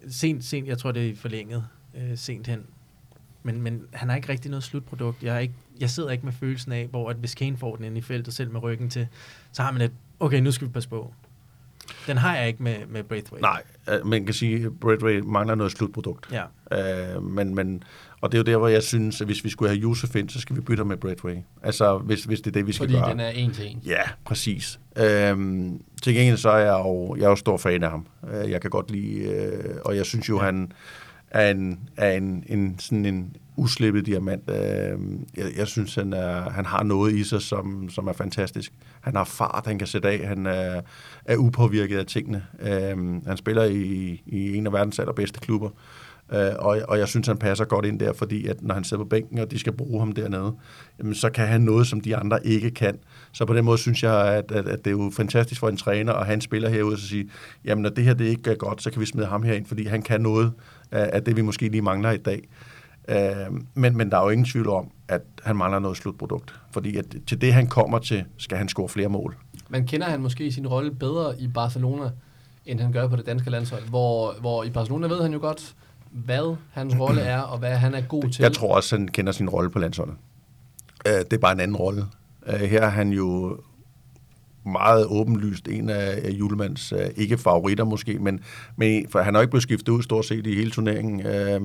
Sent, sent, jeg tror det er forlænget, øh, sent hen. Men, men han har ikke rigtig noget slutprodukt. Jeg, er ikke, jeg sidder ikke med følelsen af, hvor at hvis Kane får den ind i feltet, selv med ryggen til, så har man et, okay, nu skal vi passe på. Den har jeg ikke med, med Braithwaite. Nej, øh, man kan sige, at Bradway mangler noget slutprodukt. Ja. Øh, men, men, og det er jo der, hvor jeg synes, at hvis vi skulle have Yusuf ind, så skal vi bytte med Bradway. Altså, hvis, hvis det er det, vi skal Fordi gøre. den er en til en. Ja, præcis. Øhm, til gengæld så er jeg jo, jeg er jo stor fan af ham. Øh, Jeg kan godt lide, øh, og jeg synes jo, ja. han er en, er en, en, sådan en uslippet diamant. Øh, jeg, jeg synes, han, er, han har noget i sig, som, som er fantastisk. Han har fart, han kan sætte af, han er, er upåvirket af tingene. Øh, han spiller i, i en af verdens allerbedste klubber. Øh, og, og jeg synes, han passer godt ind der, fordi at når han sidder på bænken, og de skal bruge ham dernede, jamen, så kan han noget, som de andre ikke kan. Så på den måde synes jeg, at, at, at det er jo fantastisk for en træner, og han spiller herude og sige, jamen når det her det ikke er godt, så kan vi smide ham herind, fordi han kan noget af, af det, vi måske lige mangler i dag. Øh, men, men der er jo ingen tvivl om, at han mangler noget slutprodukt. Fordi at til det, han kommer til, skal han score flere mål. Man kender han måske sin rolle bedre i Barcelona, end han gør på det danske landshold. Hvor, hvor i Barcelona ved han jo godt, hvad hans rolle er, og hvad han er god til. Jeg tror også, han kender sin rolle på landsholdet. Øh, det er bare en anden rolle. Øh, her er han jo meget åbenlyst en af Julemands, øh, ikke favoritter måske, men, men for han har ikke blevet skiftet ud stort set i hele turneringen, øh,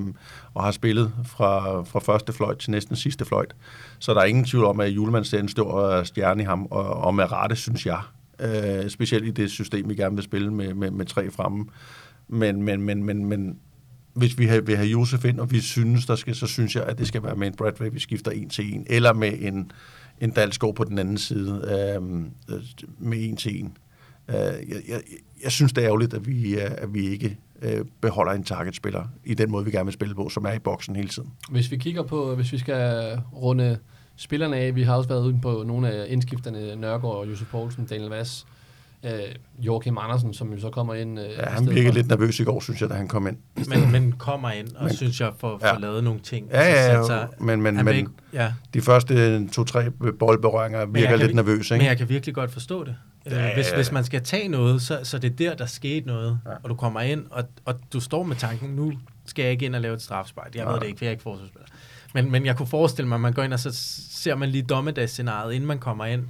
og har spillet fra, fra første fløjt til næsten sidste fløjt. Så der er ingen tvivl om, at Julemands ser en stor øh, stjerne i ham, og, og med rette, synes jeg. Øh, specielt i det system, vi gerne vil spille med, med, med tre fremme. Men, men, men, men, men hvis vi vil have Josef ind, og vi synes, der skal, så synes jeg, at det skal være med en Bradway, vi skifter en til en, eller med en, en Dalsgaard på den anden side, øhm, øh, med en til en. Øh, jeg, jeg, jeg synes, det er ærgerligt, at vi, øh, at vi ikke øh, beholder en targetspiller i den måde, vi gerne vil spille på, som er i boksen hele tiden. Hvis vi kigger på, hvis vi skal runde spillerne af, vi har også været ude på nogle af indskifterne, Nørgaard og Josef Poulsen, Daniel Vass. Øh, Joachim Andersen, som jo så kommer ind. Øh, Ja, han virkede lidt nervøs i går, synes jeg, da han kom ind. Men, men kommer ind, og Men- synes jeg, får, får Ja. lavet nogle ting. Ja, ja, Altså, ja, sætter- men, men, men ikke, ja. de første to-tre boldberøringer virker kan lidt vi- nervøs, Men ikke? jeg kan virkelig godt forstå det. Ja, Ja, hvis, ja. hvis man skal tage noget, så, så det er der, der skete noget, Ja. ja. og du kommer ind, og, og du står med tanken, nu skal jeg ikke ind og lave et strafspejl. Jeg Nej. ved det ikke, for jeg er ikke forsvarsspiller. Men, men jeg kunne forestille mig, at man går ind, og så ser man lige dommedagsscenariet, inden man kommer ind.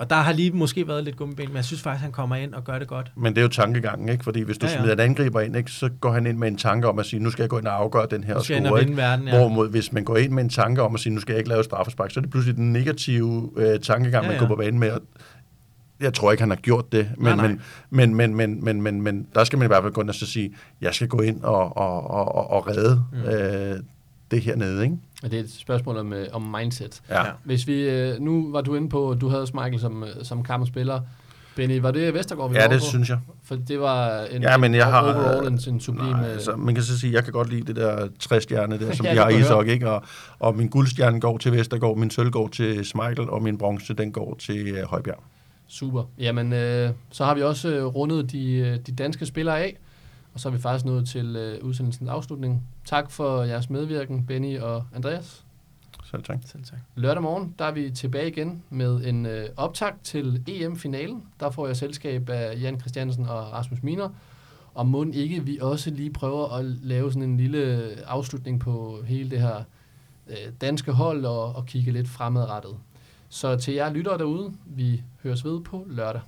Og der har lige måske været lidt gummiben, men jeg synes faktisk, han kommer ind og gør det godt. Men det er jo tankegangen, ikke? Fordi hvis du Ja, ja. smider en angriber ind, ikke, så går han ind med en tanke om at sige, nu skal jeg gå ind og afgøre den her og score, ikke? verden, ja. Hvorimod, hvis man går ind med en tanke om at sige, nu skal jeg ikke lave straffespark, så er det pludselig den negative øh, tankegang, Ja, man ja. går på banen med. Og jeg tror ikke, han har gjort det, men, Nej, nej. Men, men, men, men, men, men, men der skal man i hvert fald gå ind og så sige, jeg skal gå ind og, og, og, og, og redde Mm. øh, det hernede, ikke? Og det er et spørgsmål om, øh, om mindset. Ja. Hvis vi, øh, nu var du inde på, du havde Michael som, øh, som kampspiller. Benny, var det Vestergaard, vi Ja, var det på? synes jeg. For det var en, Ja, men jeg har- overall en, en sublim... Nej, altså, man kan så sige, at jeg kan godt lide det der træstjerne der, <laughs> som Ja, de har i ishockey, ikke? Og, og min guldstjerne går til Vestergaard, min sølv går til Smeichel, og min bronze, den går til øh, Højbjerg. Super. Jamen, øh, så har vi også øh, rundet de, øh, de danske spillere af, og så er vi faktisk nået til øh, udsendelsens afslutning. Tak for jeres medvirken, Benny og Andreas. Selv tak. Selv tak. Lørdag morgen, der er vi tilbage igen med en øh, optag til EM-finalen. Der får jeg selskab af Jan Christiansen og Rasmus Miner. Og må ikke vi også lige prøver at lave sådan en lille afslutning på hele det her øh, danske hold og, og kigge lidt fremadrettet. Så til jer lyttere derude, vi høres ved på lørdag.